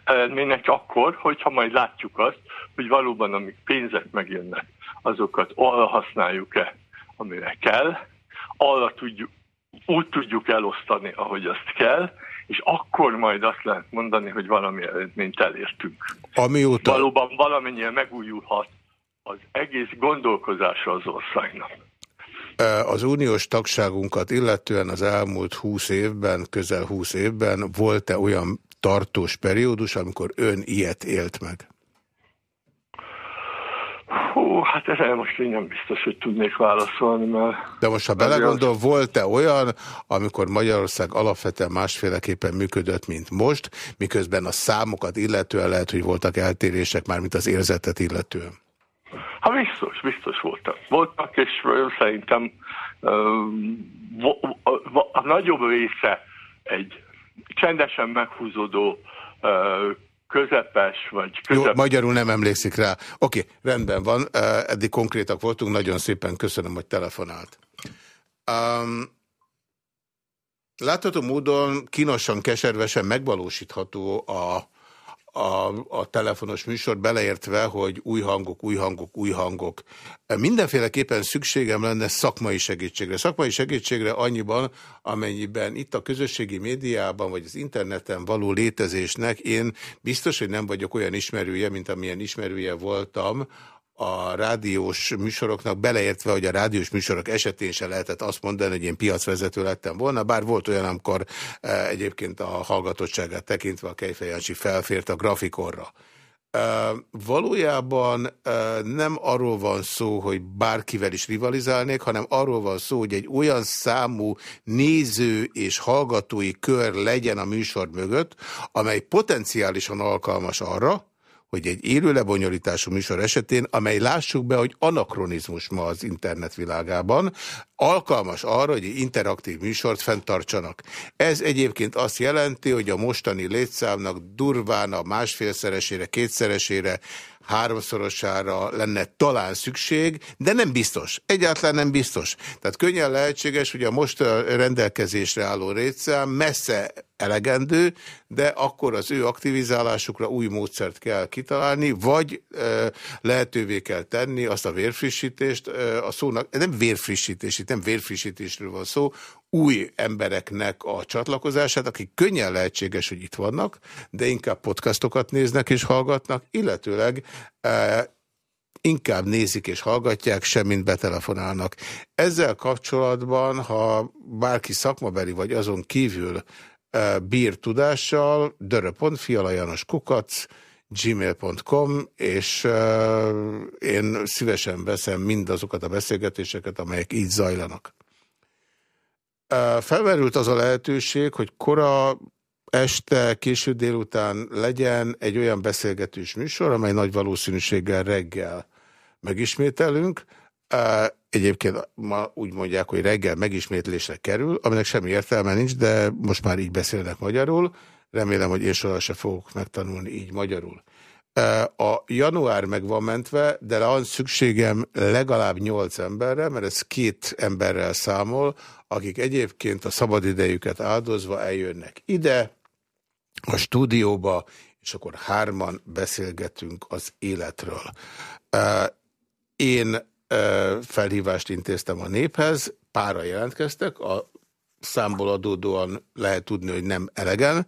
Eredménynek akkor, hogyha majd látjuk azt, hogy valóban amik pénzek megjönnek, azokat arra használjuk-e, amire kell, arra tudjuk, úgy tudjuk elosztani, ahogy azt kell, és akkor majd azt lehet mondani, hogy valami eredményt elértünk. Amióta... Valóban valamennyire megújulhat az egész gondolkozása az országnak. Az uniós tagságunkat illetően az elmúlt 20 évben, közel 20 évben volt-e olyan tartós periódus, amikor ön ilyet élt meg? Hú, hát ezzel most én nem biztos, hogy tudnék válaszolni, mert... De most, ha belegondol, volt-e olyan, amikor Magyarország alapvetően másféleképpen működött, mint most, miközben a számokat illetően lehet, hogy voltak eltérések, mármint az érzetet illetően? Hát biztos, biztos voltak. Voltak, és szerintem a nagyobb része egy csendesen meghúzódó közepes, vagy Jó, közepes... magyarul nem emlékszik rá. Oké, rendben van, eddig konkrétak voltunk, nagyon szépen köszönöm, hogy telefonált. Um, látható módon kínosan, keservesen megvalósítható a, a, a telefonos műsor, beleértve, hogy új hangok, új hangok, új hangok. Mindenféleképpen szükségem lenne szakmai segítségre. Szakmai segítségre annyiban, amennyiben itt a közösségi médiában, vagy az interneten való létezésnek én biztos, hogy nem vagyok olyan ismerője, mint amilyen ismerője voltam a rádiós műsoroknak, beleértve, hogy a rádiós műsorok esetén se lehetett azt mondani, hogy én piacvezető lettem volna, bár volt olyan, amikor e, egyébként a hallgatottságát tekintve a Kejfejancsi felfért a grafikonra. E, valójában e, nem arról van szó, hogy bárkivel is rivalizálnék, hanem arról van szó, hogy egy olyan számú néző és hallgatói kör legyen a műsor mögött, amely potenciálisan alkalmas arra, hogy egy élő lebonyolítású műsor esetén, amely lássuk be, hogy anakronizmus ma az internet világában, alkalmas arra, hogy egy interaktív műsort fenntartsanak. Ez egyébként azt jelenti, hogy a mostani létszámnak durván a másfélszeresére, kétszeresére, háromszorosára lenne talán szükség, de nem biztos. Egyáltalán nem biztos. Tehát könnyen lehetséges, hogy a most rendelkezésre álló létszám messze elegendő, de akkor az ő aktivizálásukra új módszert kell kitalálni, vagy e, lehetővé kell tenni azt a vérfrissítést, e, a szónak, nem vérfrissítés, itt nem vérfrissítésről van szó, új embereknek a csatlakozását, akik könnyen lehetséges, hogy itt vannak, de inkább podcastokat néznek és hallgatnak, illetőleg e, inkább nézik és hallgatják, semmint betelefonálnak. Ezzel kapcsolatban, ha bárki szakmabeli vagy azon kívül e, bír tudással, dörö.fialajanos kukac, gmail.com, és uh, én szívesen veszem mindazokat a beszélgetéseket, amelyek így zajlanak. Felmerült az a lehetőség, hogy kora este, késő délután legyen egy olyan beszélgetős műsor, amely nagy valószínűséggel reggel megismételünk. Egyébként ma úgy mondják, hogy reggel megismétlésre kerül, aminek semmi értelme nincs, de most már így beszélnek magyarul. Remélem, hogy én soha se fogok megtanulni így magyarul. A január meg van mentve, de van szükségem legalább nyolc emberre, mert ez két emberrel számol, akik egyébként a szabadidejüket áldozva eljönnek ide, a stúdióba, és akkor hárman beszélgetünk az életről. Én felhívást intéztem a néphez, pára jelentkeztek, a számból adódóan lehet tudni, hogy nem elegen.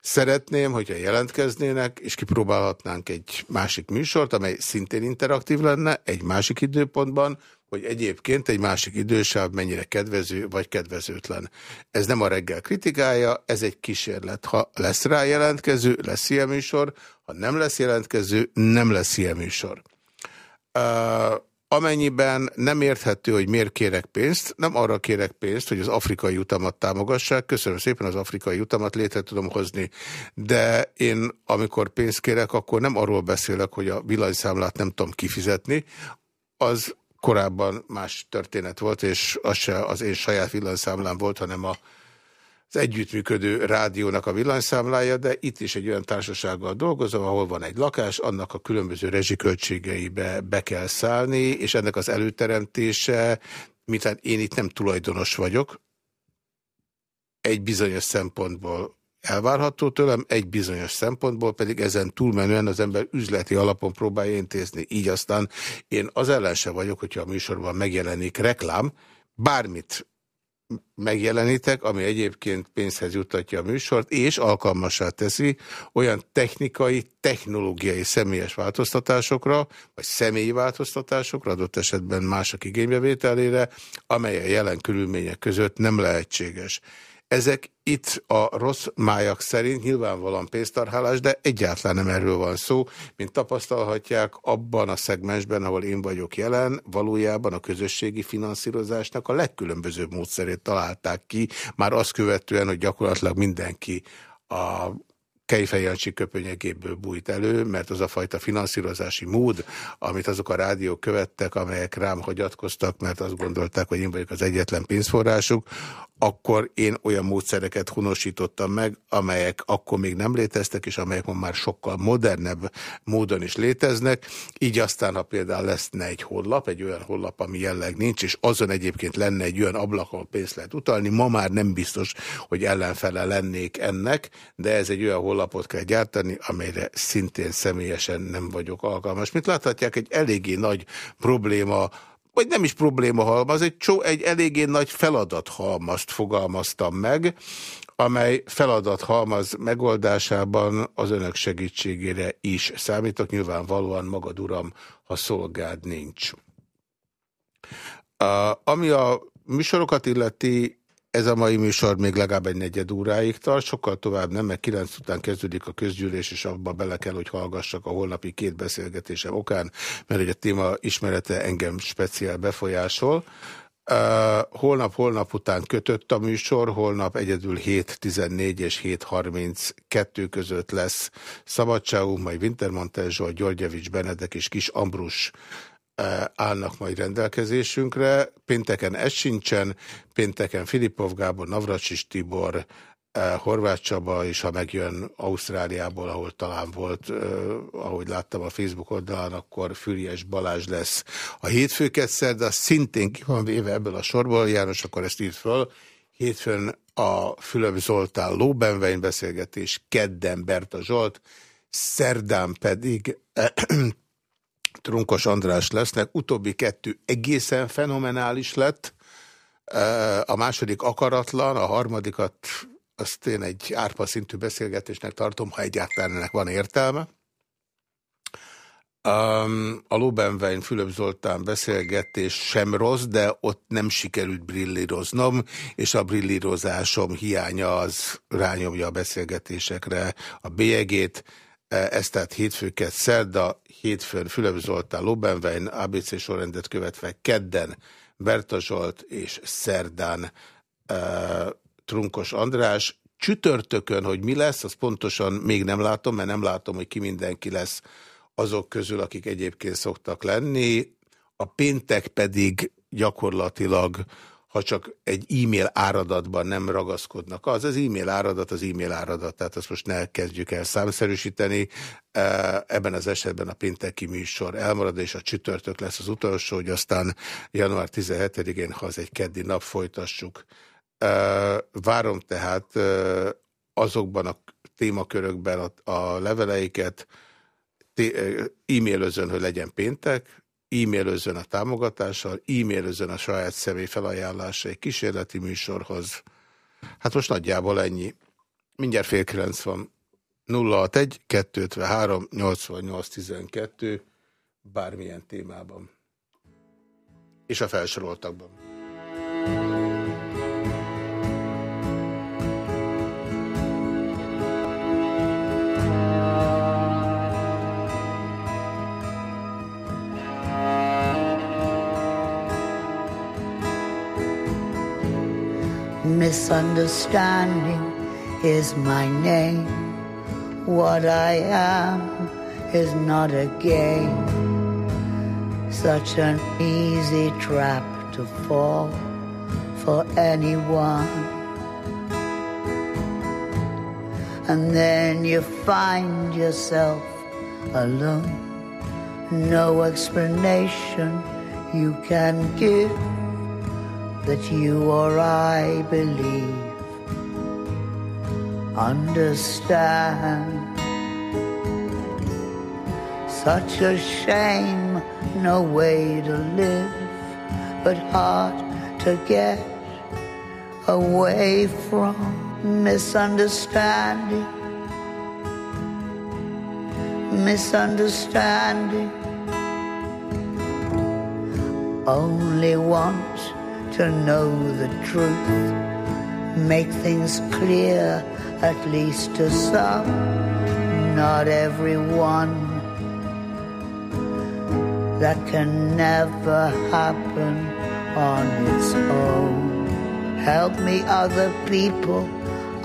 Szeretném, hogyha jelentkeznének, és kipróbálhatnánk egy másik műsort, amely szintén interaktív lenne, egy másik időpontban, hogy egyébként egy másik idősáv mennyire kedvező vagy kedvezőtlen. Ez nem a reggel kritikája, ez egy kísérlet. Ha lesz rá jelentkező, lesz ilyen műsor, ha nem lesz jelentkező, nem lesz ilyen műsor. Uh, Amennyiben nem érthető, hogy miért kérek pénzt, nem arra kérek pénzt, hogy az afrikai utamat támogassák. Köszönöm szépen, az afrikai utamat létre tudom hozni. De én, amikor pénzt kérek, akkor nem arról beszélek, hogy a villanyszámlát nem tudom kifizetni. Az korábban más történet volt, és az se az én saját villanyszámlám volt, hanem a, az együttműködő rádiónak a villanyszámlája, de itt is egy olyan társasággal dolgozom, ahol van egy lakás, annak a különböző rezsiköltségeibe be kell szállni, és ennek az előteremtése, miután én itt nem tulajdonos vagyok, egy bizonyos szempontból elvárható tőlem, egy bizonyos szempontból pedig ezen túlmenően az ember üzleti alapon próbálja intézni. Így aztán én az ellen sem vagyok, hogyha a műsorban megjelenik reklám, bármit megjelenítek, ami egyébként pénzhez juttatja a műsort, és alkalmassá teszi olyan technikai, technológiai személyes változtatásokra, vagy személyi változtatásokra, adott esetben mások igénybevételére, amely a jelen körülmények között nem lehetséges. Ezek itt a rossz májak szerint nyilvánvalóan pénztarhálás, de egyáltalán nem erről van szó, mint tapasztalhatják abban a szegmensben, ahol én vagyok jelen, valójában a közösségi finanszírozásnak a legkülönbözőbb módszerét találták ki, már azt követően, hogy gyakorlatilag mindenki a Kejfej Jancsi köpönyegéből bújt elő, mert az a fajta finanszírozási mód, amit azok a rádiók követtek, amelyek rám hagyatkoztak, mert azt gondolták, hogy én vagyok az egyetlen pénzforrásuk, akkor én olyan módszereket honosítottam meg, amelyek akkor még nem léteztek, és amelyek ma már sokkal modernebb módon is léteznek. Így aztán, ha például leszne egy honlap, egy olyan honlap, ami jelleg nincs, és azon egyébként lenne egy olyan ablak, ahol pénzt lehet utalni, ma már nem biztos, hogy ellenfele lennék ennek, de ez egy olyan honlapot kell gyártani, amelyre szintén személyesen nem vagyok alkalmas. Mint láthatják, egy eléggé nagy probléma vagy nem is probléma halmaz, egy, csó, egy eléggé nagy feladathalmazt fogalmaztam meg, amely feladathalmaz megoldásában az önök segítségére is számítok. Nyilvánvalóan magad uram, ha szolgád nincs. Uh, ami a műsorokat illeti, ez a mai műsor még legalább egy negyed óráig tart, sokkal tovább nem, mert kilenc után kezdődik a közgyűlés, és abba bele kell, hogy hallgassak a holnapi két beszélgetésem okán, mert egy a téma ismerete engem speciál befolyásol. Uh, holnap, holnap után kötött a műsor, holnap egyedül 7.14 és 7.32 között lesz szabadságunk, majd Wintermantel Zsolt, Györgyevics Benedek és Kis Ambrus állnak majd rendelkezésünkre. Pénteken ez sincsen, pénteken Filipov Gábor, Navracsis Tibor, Horváth Csaba, és ha megjön Ausztráliából, ahol talán volt, ahogy láttam a Facebook oldalán, akkor Füriás Balázs lesz. A hétfőket de szintén ki van véve ebből a sorból, János, akkor ezt írt föl. Hétfőn a Fülöp Zoltán Lóbenvein beszélgetés, kedden Berta Zsolt, szerdán pedig Trunkos András lesznek. Utóbbi kettő egészen fenomenális lett. A második akaratlan, a harmadikat azt én egy árpa szintű beszélgetésnek tartom, ha egyáltalán ennek van értelme. Um, a Lobenwein Fülöp Zoltán beszélgetés sem rossz, de ott nem sikerült brillíroznom, és a brillírozásom hiánya az rányomja a beszélgetésekre a bélyegét. Ez tehát hétfőket szerda, hétfőn Fülöp Zoltán, Lobenwein, ABC sorrendet követve kedden Berta Zsolt és szerdán uh, Trunkos András. Csütörtökön, hogy mi lesz, az pontosan még nem látom, mert nem látom, hogy ki mindenki lesz azok közül, akik egyébként szoktak lenni. A péntek pedig gyakorlatilag ha csak egy e-mail áradatban nem ragaszkodnak. Az az e-mail áradat az e-mail áradat, tehát azt most ne kezdjük el számszerűsíteni. E, ebben az esetben a pénteki műsor elmarad, és a csütörtök lesz az utolsó, hogy aztán január 17-én, ha az egy keddi nap, folytassuk. E, várom tehát e, azokban a témakörökben a leveleiket, e-mailözön, hogy legyen péntek, e-mailözzön a támogatással, e-mailözzön a saját személy felajánlása egy kísérleti műsorhoz. Hát most nagyjából ennyi. Mindjárt fél kilenc van. 061 253 88 12 bármilyen témában. És a felsoroltakban. Misunderstanding is my name. What I am is not a game. such an easy trap to fall for anyone. And then you find yourself alone. No explanation you can give that you or I believe. Understand. Such a shame, no way to live, but hard to get away from misunderstanding. Misunderstanding. Only want to know the truth, make things clear, at least to some, not everyone that can never happen on its own. Help me, other people,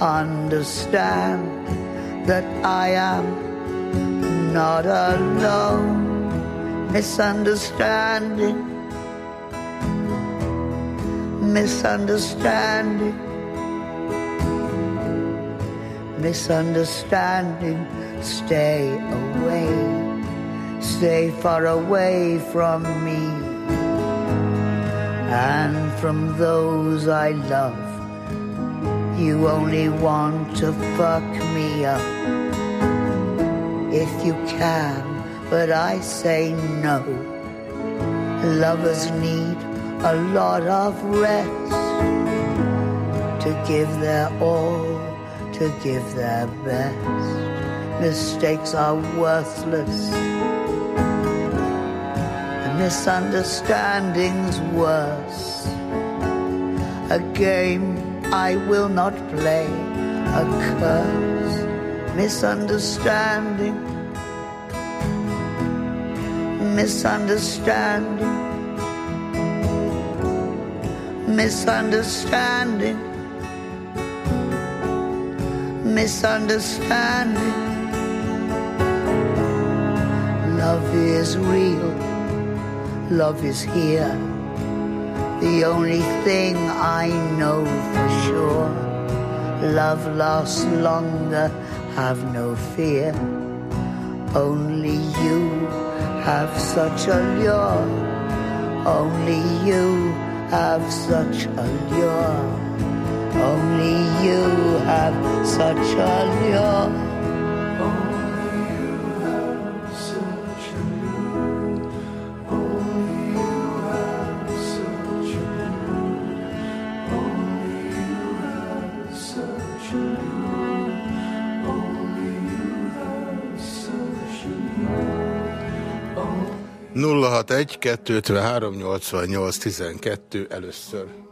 understand that I am not alone. Misunderstanding, misunderstanding, misunderstanding. Stay away stay far away from me and from those I love. You only want to fuck me up if you can, but I say no. Lovers need a lot of rest to give their all, to give their best. Mistakes are worthless misunderstandings worse. A game I will not play, a curse, misunderstanding, misunderstanding, misunderstanding, misunderstanding. Love is real love is here. The only thing I know for sure. Love lasts longer, have no fear. Only you have such a lure. Only you have such allure. Only you have such allure. 061 253 88 12 először.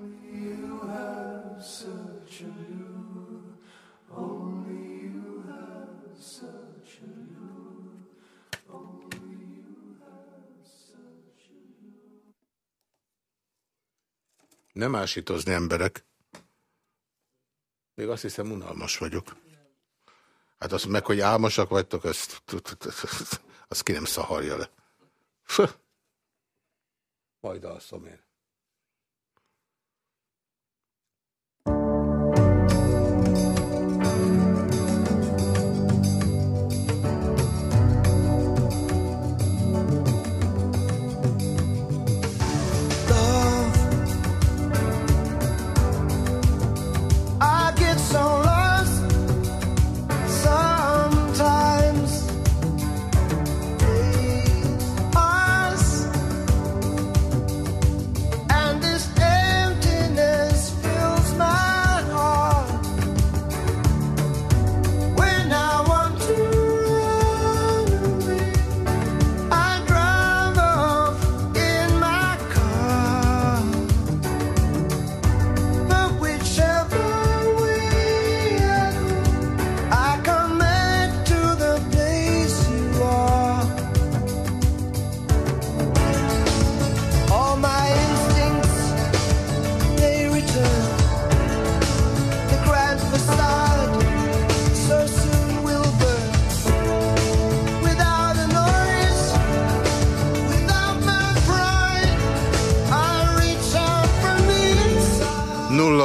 Nem ásítozni emberek. Még azt hiszem, unalmas vagyok. Hát azt meg, hogy álmosak vagytok, azt, azt ki nem szaharja le. Föh. Majd alszom én.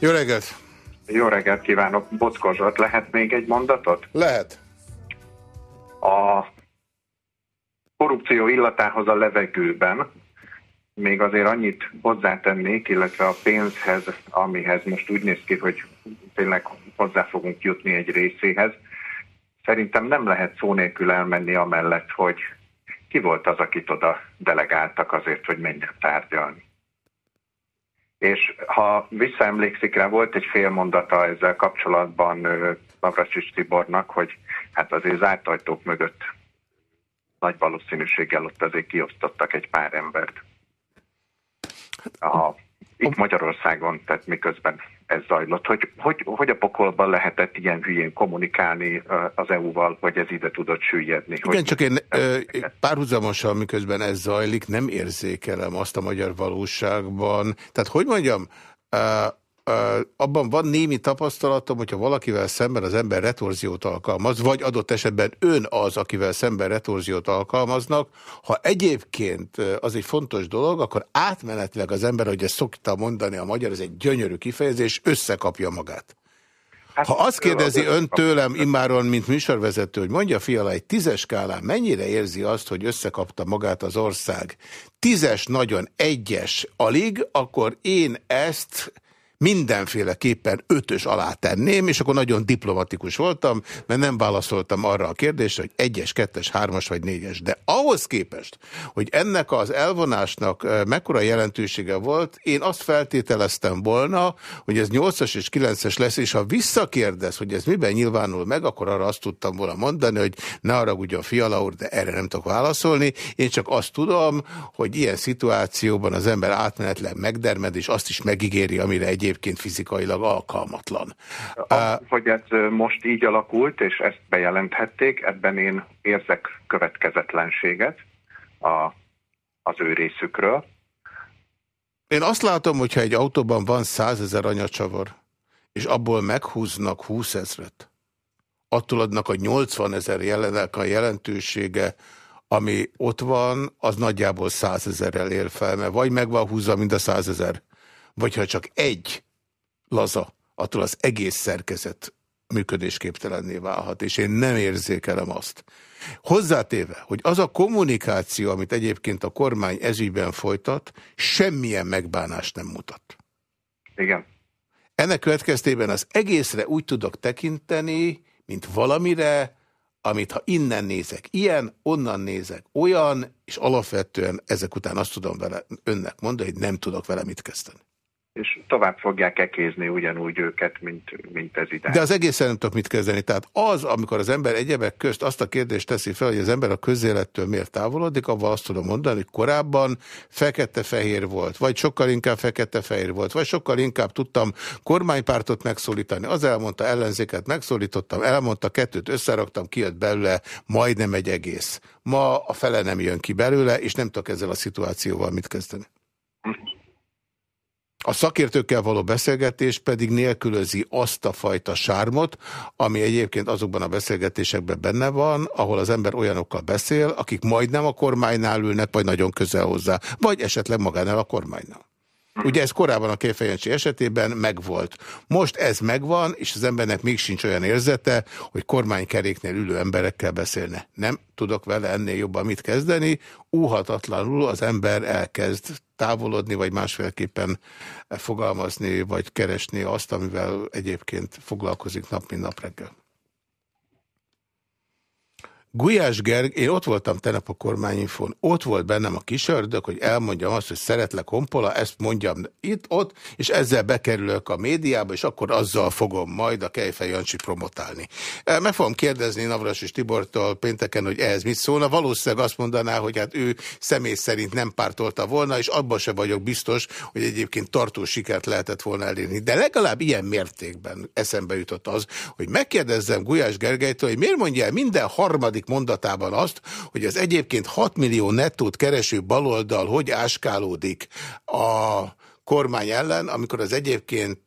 Jó reggelt! Jó reggelt kívánok, Bockor Zsolt, lehet még egy mondatot? Lehet. A korrupció illatához a levegőben még azért annyit hozzátennék, illetve a pénzhez, amihez most úgy néz ki, hogy tényleg hozzá fogunk jutni egy részéhez. Szerintem nem lehet szó nélkül elmenni amellett, hogy ki volt az, akit oda delegáltak azért, hogy menjen tárgyalni. És ha visszaemlékszik rá, volt egy fél mondata ezzel kapcsolatban Navracsics Tibornak, hogy hát azért zárt ajtók mögött nagy valószínűséggel ott azért kiosztottak egy pár embert. A, itt Magyarországon, tehát miközben ez zajlott, hogy, hogy, hogy a pokolban lehetett ilyen hülyén kommunikálni az EU-val, hogy ez ide tudott süllyedni. Igen, hogy csak én párhuzamosan, miközben ez zajlik, nem érzékelem azt a magyar valóságban. Tehát, hogy mondjam, abban van némi tapasztalatom, hogyha valakivel szemben az ember retorziót alkalmaz, vagy adott esetben ön az, akivel szemben retorziót alkalmaznak, ha egyébként az egy fontos dolog, akkor átmenetileg az ember, hogy ezt szokta mondani a magyar, ez egy gyönyörű kifejezés, összekapja magát. Ha azt kérdezi ön tőlem immáron, mint műsorvezető, hogy mondja fiala egy tízes skálán, mennyire érzi azt, hogy összekapta magát az ország? Tízes nagyon, egyes alig, akkor én ezt mindenféleképpen ötös alá tenném, és akkor nagyon diplomatikus voltam, mert nem válaszoltam arra a kérdésre, hogy egyes, kettes, hármas vagy négyes. De ahhoz képest, hogy ennek az elvonásnak mekkora jelentősége volt, én azt feltételeztem volna, hogy ez 8-as és 9-es lesz, és ha visszakérdez, hogy ez miben nyilvánul meg, akkor arra azt tudtam volna mondani, hogy ne haragudjon Fiala úr, de erre nem tudok válaszolni. Én csak azt tudom, hogy ilyen szituációban az ember átmenetlen megdermed, és azt is megígéri, amire egyébként fizikailag alkalmatlan. Az, hogy ez most így alakult, és ezt bejelenthették, ebben én érzek következetlenséget a, az ő részükről. Én azt látom, hogyha egy autóban van százezer anyacsavar, és abból meghúznak 20 ezret, attól adnak a 80 ezer jelenek a jelentősége, ami ott van, az nagyjából százezerrel ér fel, mert vagy meg van húzva, mind a százezer, vagy ha csak egy laza, attól az egész szerkezet működésképtelenné válhat, és én nem érzékelem azt. Hozzátéve, hogy az a kommunikáció, amit egyébként a kormány ezügyben folytat, semmilyen megbánást nem mutat. Igen. Ennek következtében az egészre úgy tudok tekinteni, mint valamire, amit ha innen nézek ilyen, onnan nézek olyan, és alapvetően ezek után azt tudom vele önnek mondani, hogy nem tudok vele mit kezdeni. És tovább fogják ekézni ugyanúgy őket, mint, mint ez ide. De az egészen nem tudok mit kezdeni. Tehát az, amikor az ember egyebek közt azt a kérdést teszi fel, hogy az ember a közélettől miért távolodik, avval azt tudom mondani, hogy korábban fekete-fehér volt, vagy sokkal inkább fekete-fehér volt, vagy sokkal inkább tudtam kormánypártot megszólítani. Az elmondta, ellenzéket megszólítottam, elmondta, kettőt összeraktam, kijött belőle majdnem egy egész. Ma a fele nem jön ki belőle, és nem tudok ezzel a szituációval mit kezdeni. A szakértőkkel való beszélgetés pedig nélkülözi azt a fajta sármot, ami egyébként azokban a beszélgetésekben benne van, ahol az ember olyanokkal beszél, akik majdnem a kormánynál ülnek, vagy nagyon közel hozzá, vagy esetleg magánál a kormánynál. Ugye ez korábban a Kéfejencsi esetében megvolt. Most ez megvan, és az embernek még sincs olyan érzete, hogy kormánykeréknél ülő emberekkel beszélne. Nem tudok vele ennél jobban mit kezdeni, úhatatlanul az ember elkezd távolodni, vagy másféleképpen fogalmazni, vagy keresni azt, amivel egyébként foglalkozik nap, mint nap reggel. Gulyás Gerg, én ott voltam tegnap a kormányinfón, ott volt bennem a kisördög, hogy elmondjam azt, hogy szeretlek honpola, ezt mondjam itt, ott, és ezzel bekerülök a médiába, és akkor azzal fogom majd a Kejfej Jancsi promotálni. E, Meg fogom kérdezni Navras és Tibortól pénteken, hogy ehhez mit szólna. Valószínűleg azt mondaná, hogy hát ő személy szerint nem pártolta volna, és abban se vagyok biztos, hogy egyébként tartós sikert lehetett volna elérni. De legalább ilyen mértékben eszembe jutott az, hogy megkérdezzem Gulyás Gergelytől, hogy miért mondja minden harmadik mondatában azt, hogy az egyébként 6 millió nettót kereső baloldal hogy áskálódik? A kormány ellen, amikor az egyébként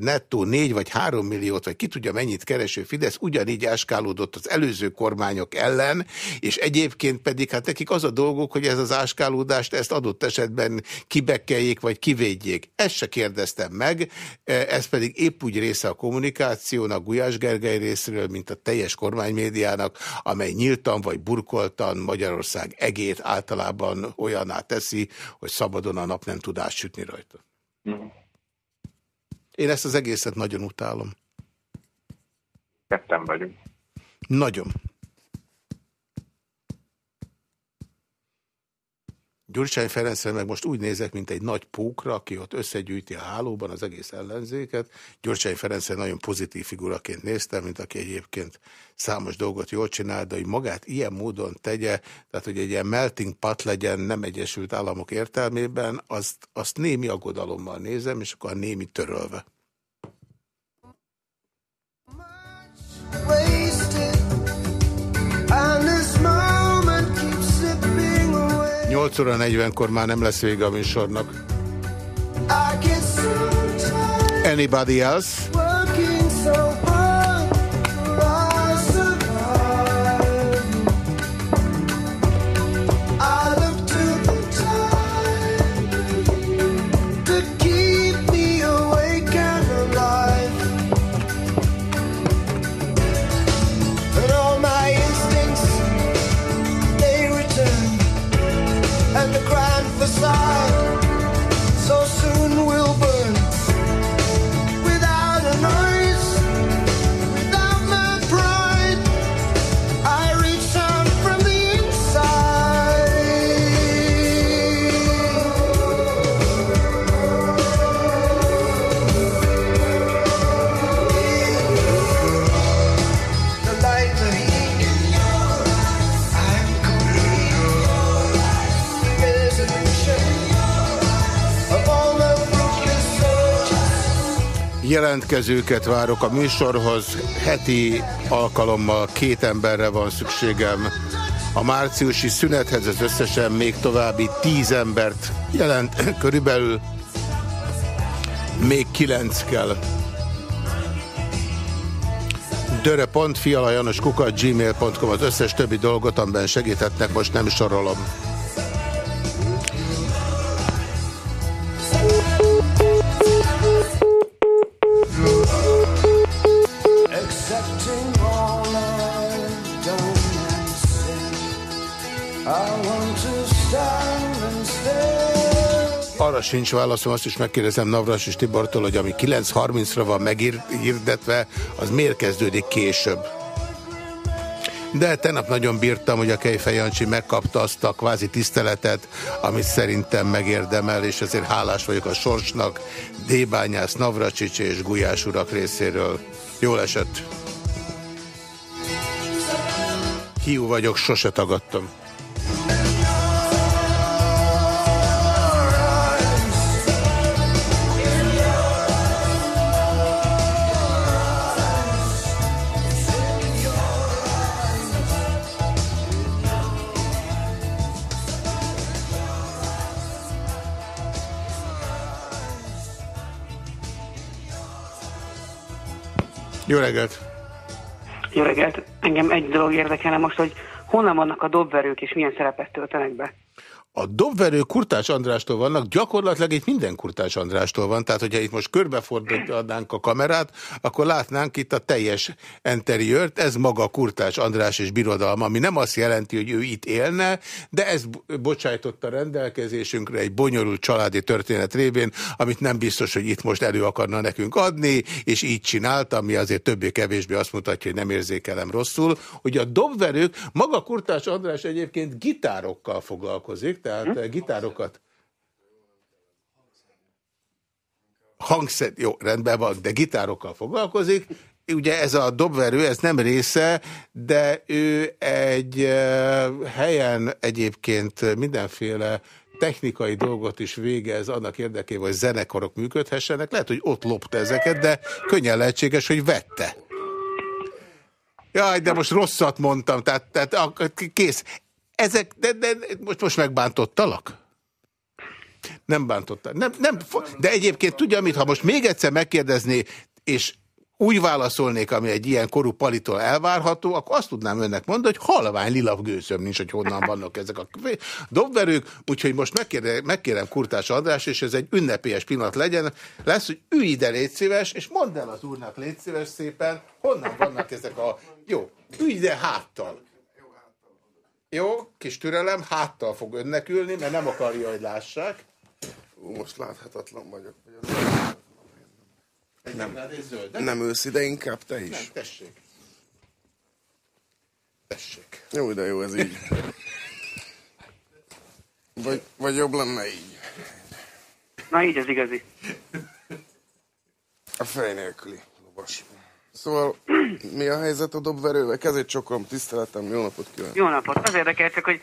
nettó 4 vagy 3 milliót, vagy ki tudja mennyit kereső Fidesz ugyanígy áskálódott az előző kormányok ellen, és egyébként pedig hát nekik az a dolguk, hogy ez az áskálódást ezt adott esetben kibekkeljék, vagy kivédjék. Ezt se kérdeztem meg, ez pedig épp úgy része a kommunikációnak Gulyás Gergely részéről, mint a teljes kormánymédiának, amely nyíltan vagy burkoltan Magyarország egét általában olyaná teszi, hogy szabadon a nap nem tud átsütni rajta. Én ezt az egészet nagyon utálom. Ketten vagyunk. Nagyon. Gyurcsány Ferencre meg most úgy nézek, mint egy nagy pókra, aki ott összegyűjti a hálóban az egész ellenzéket. Gyurcsány Ferencre nagyon pozitív figuraként néztem, mint aki egyébként számos dolgot jól csinál, de hogy magát ilyen módon tegye, tehát hogy egy ilyen melting pot legyen nem Egyesült Államok értelmében, azt, azt némi aggodalommal nézem, és akkor a némi törölve. wasted. 8 óra 40-kor már nem lesz vége a műsornak. Anybody else? Jelentkezőket várok a műsorhoz. Heti alkalommal két emberre van szükségem. A márciusi szünethez az összesen még további tíz embert jelent körülbelül. Még kilenc kell. döre.fialajanoskukat gmail.com az összes többi dolgot, amiben segíthetnek, most nem sorolom. Sincs válaszom, azt is megkérdezem Navras és Tibortól, hogy ami 9.30-ra van meghirdetve, az miért kezdődik később. De tegnap nagyon bírtam, hogy a Kejfej Jancsi megkapta azt a kvázi tiszteletet, amit szerintem megérdemel, és ezért hálás vagyok a sorsnak, Débányász, Navracsics és Gulyás urak részéről. Jól esett. Hiú vagyok, sose tagadtam. Jó reggelt! Jó reggelt! Engem egy dolog érdekelne most, hogy honnan vannak a dobverők és milyen szerepet töltenek be. A dobverő Kurtás Andrástól vannak, gyakorlatilag itt minden Kurtás Andrástól van, tehát hogyha itt most körbefordítanánk a kamerát, akkor látnánk itt a teljes interiört, ez maga Kurtás András és birodalma, ami nem azt jelenti, hogy ő itt élne, de ez bo- bocsájtotta rendelkezésünkre egy bonyolult családi történet révén, amit nem biztos, hogy itt most elő akarna nekünk adni, és így csinálta, ami azért többé-kevésbé azt mutatja, hogy nem érzékelem rosszul, hogy a dobverők, maga Kurtás András egyébként gitárokkal foglalkozik, tehát hm? gitárokat hangszer, jó, rendben van, de gitárokkal foglalkozik. Ugye ez a dobverő, ez nem része, de ő egy eh, helyen egyébként mindenféle technikai dolgot is végez annak érdekében, hogy zenekarok működhessenek. Lehet, hogy ott lopta ezeket, de könnyen lehetséges, hogy vette. Jaj, de most rosszat mondtam, tehát, tehát kész. Ezek, de, de most, most megbántottalak? Nem bántotta. Nem, nem, de egyébként tudja mit, ha most még egyszer megkérdezné, és úgy válaszolnék, ami egy ilyen korú palitól elvárható, akkor azt tudnám önnek mondani, hogy halvány lila gőzöm nincs, hogy honnan vannak ezek a dobverők, úgyhogy most megkérem, megkérem Kurtás András, és ez egy ünnepélyes pillanat legyen, lesz, hogy ülj ide, légy szíves, és mondd el az úrnak, légy szíves szépen, honnan vannak ezek a... Jó, ülj ide háttal. Jó, kis türelem, háttal fog önnek ülni, mert nem akarja, hogy lássák. Most láthatatlan vagyok. Nem, Nem, nem ősz ide, inkább te is. Nem, tessék. Tessék. Jó, de jó, ez így. Vagy, vagy jobb lenne így. Na így az igazi. A fej nélküli lovas. Szóval, mi a helyzet a dobverővel? Kezét csokom, tiszteletem, jó napot kívánok. Jó napot. Az érdekelt csak, hogy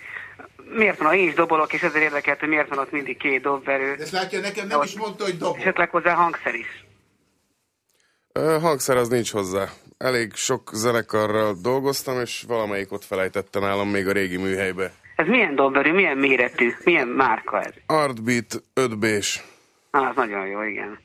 miért van, én is dobolok, és ezért érdekelt, hogy miért van ott mindig két dobverő. Ezt látja, nekem nem is mondta, hogy dobol. Esetleg hozzá hangszer is. Ö, hangszer az nincs hozzá. Elég sok zenekarral dolgoztam, és valamelyik ott felejtettem nálam még a régi műhelybe. Ez milyen dobverő, milyen méretű, milyen márka ez? Artbeat 5B-s. Ah, az nagyon jó, igen.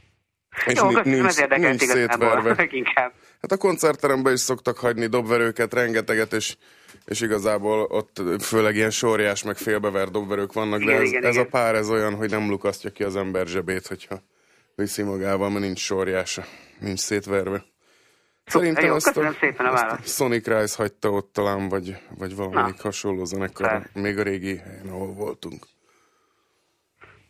És jó, ni- köszönöm, nincs- ez nincs szétverve. Hát a koncertteremben is szoktak hagyni dobverőket, rengeteget, és, és igazából ott főleg ilyen sorjás, meg félbever dobverők vannak, de Igen, ez, igen, ez a igen. pár ez olyan, hogy nem lukasztja ki az ember zsebét, hogyha viszi magával, mert nincs sorjása, nincs szétverve. Szerintem jó, azt köszönöm szépen a választ. Sonic Rise hagyta ott talán, vagy, vagy valamelyik hasonló zenekar, még a régi helyen, ahol voltunk.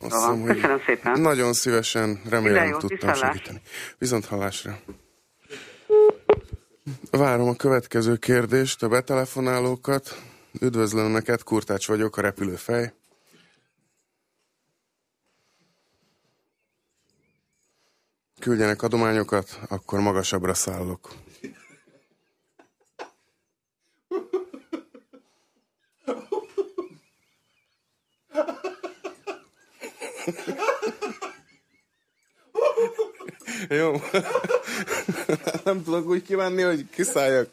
Azt Jó van, köszönöm szépen. Nagyon szívesen, Minden remélem jót, tudtam viszontlát. segíteni. Viszont hallásra. Várom a következő kérdést, a betelefonálókat. Üdvözlöm neked, Kurtács vagyok, a repülőfej. Küldjenek adományokat, akkor magasabbra szállok. Jó. Nem tudok úgy kivenni, hogy kiszálljak.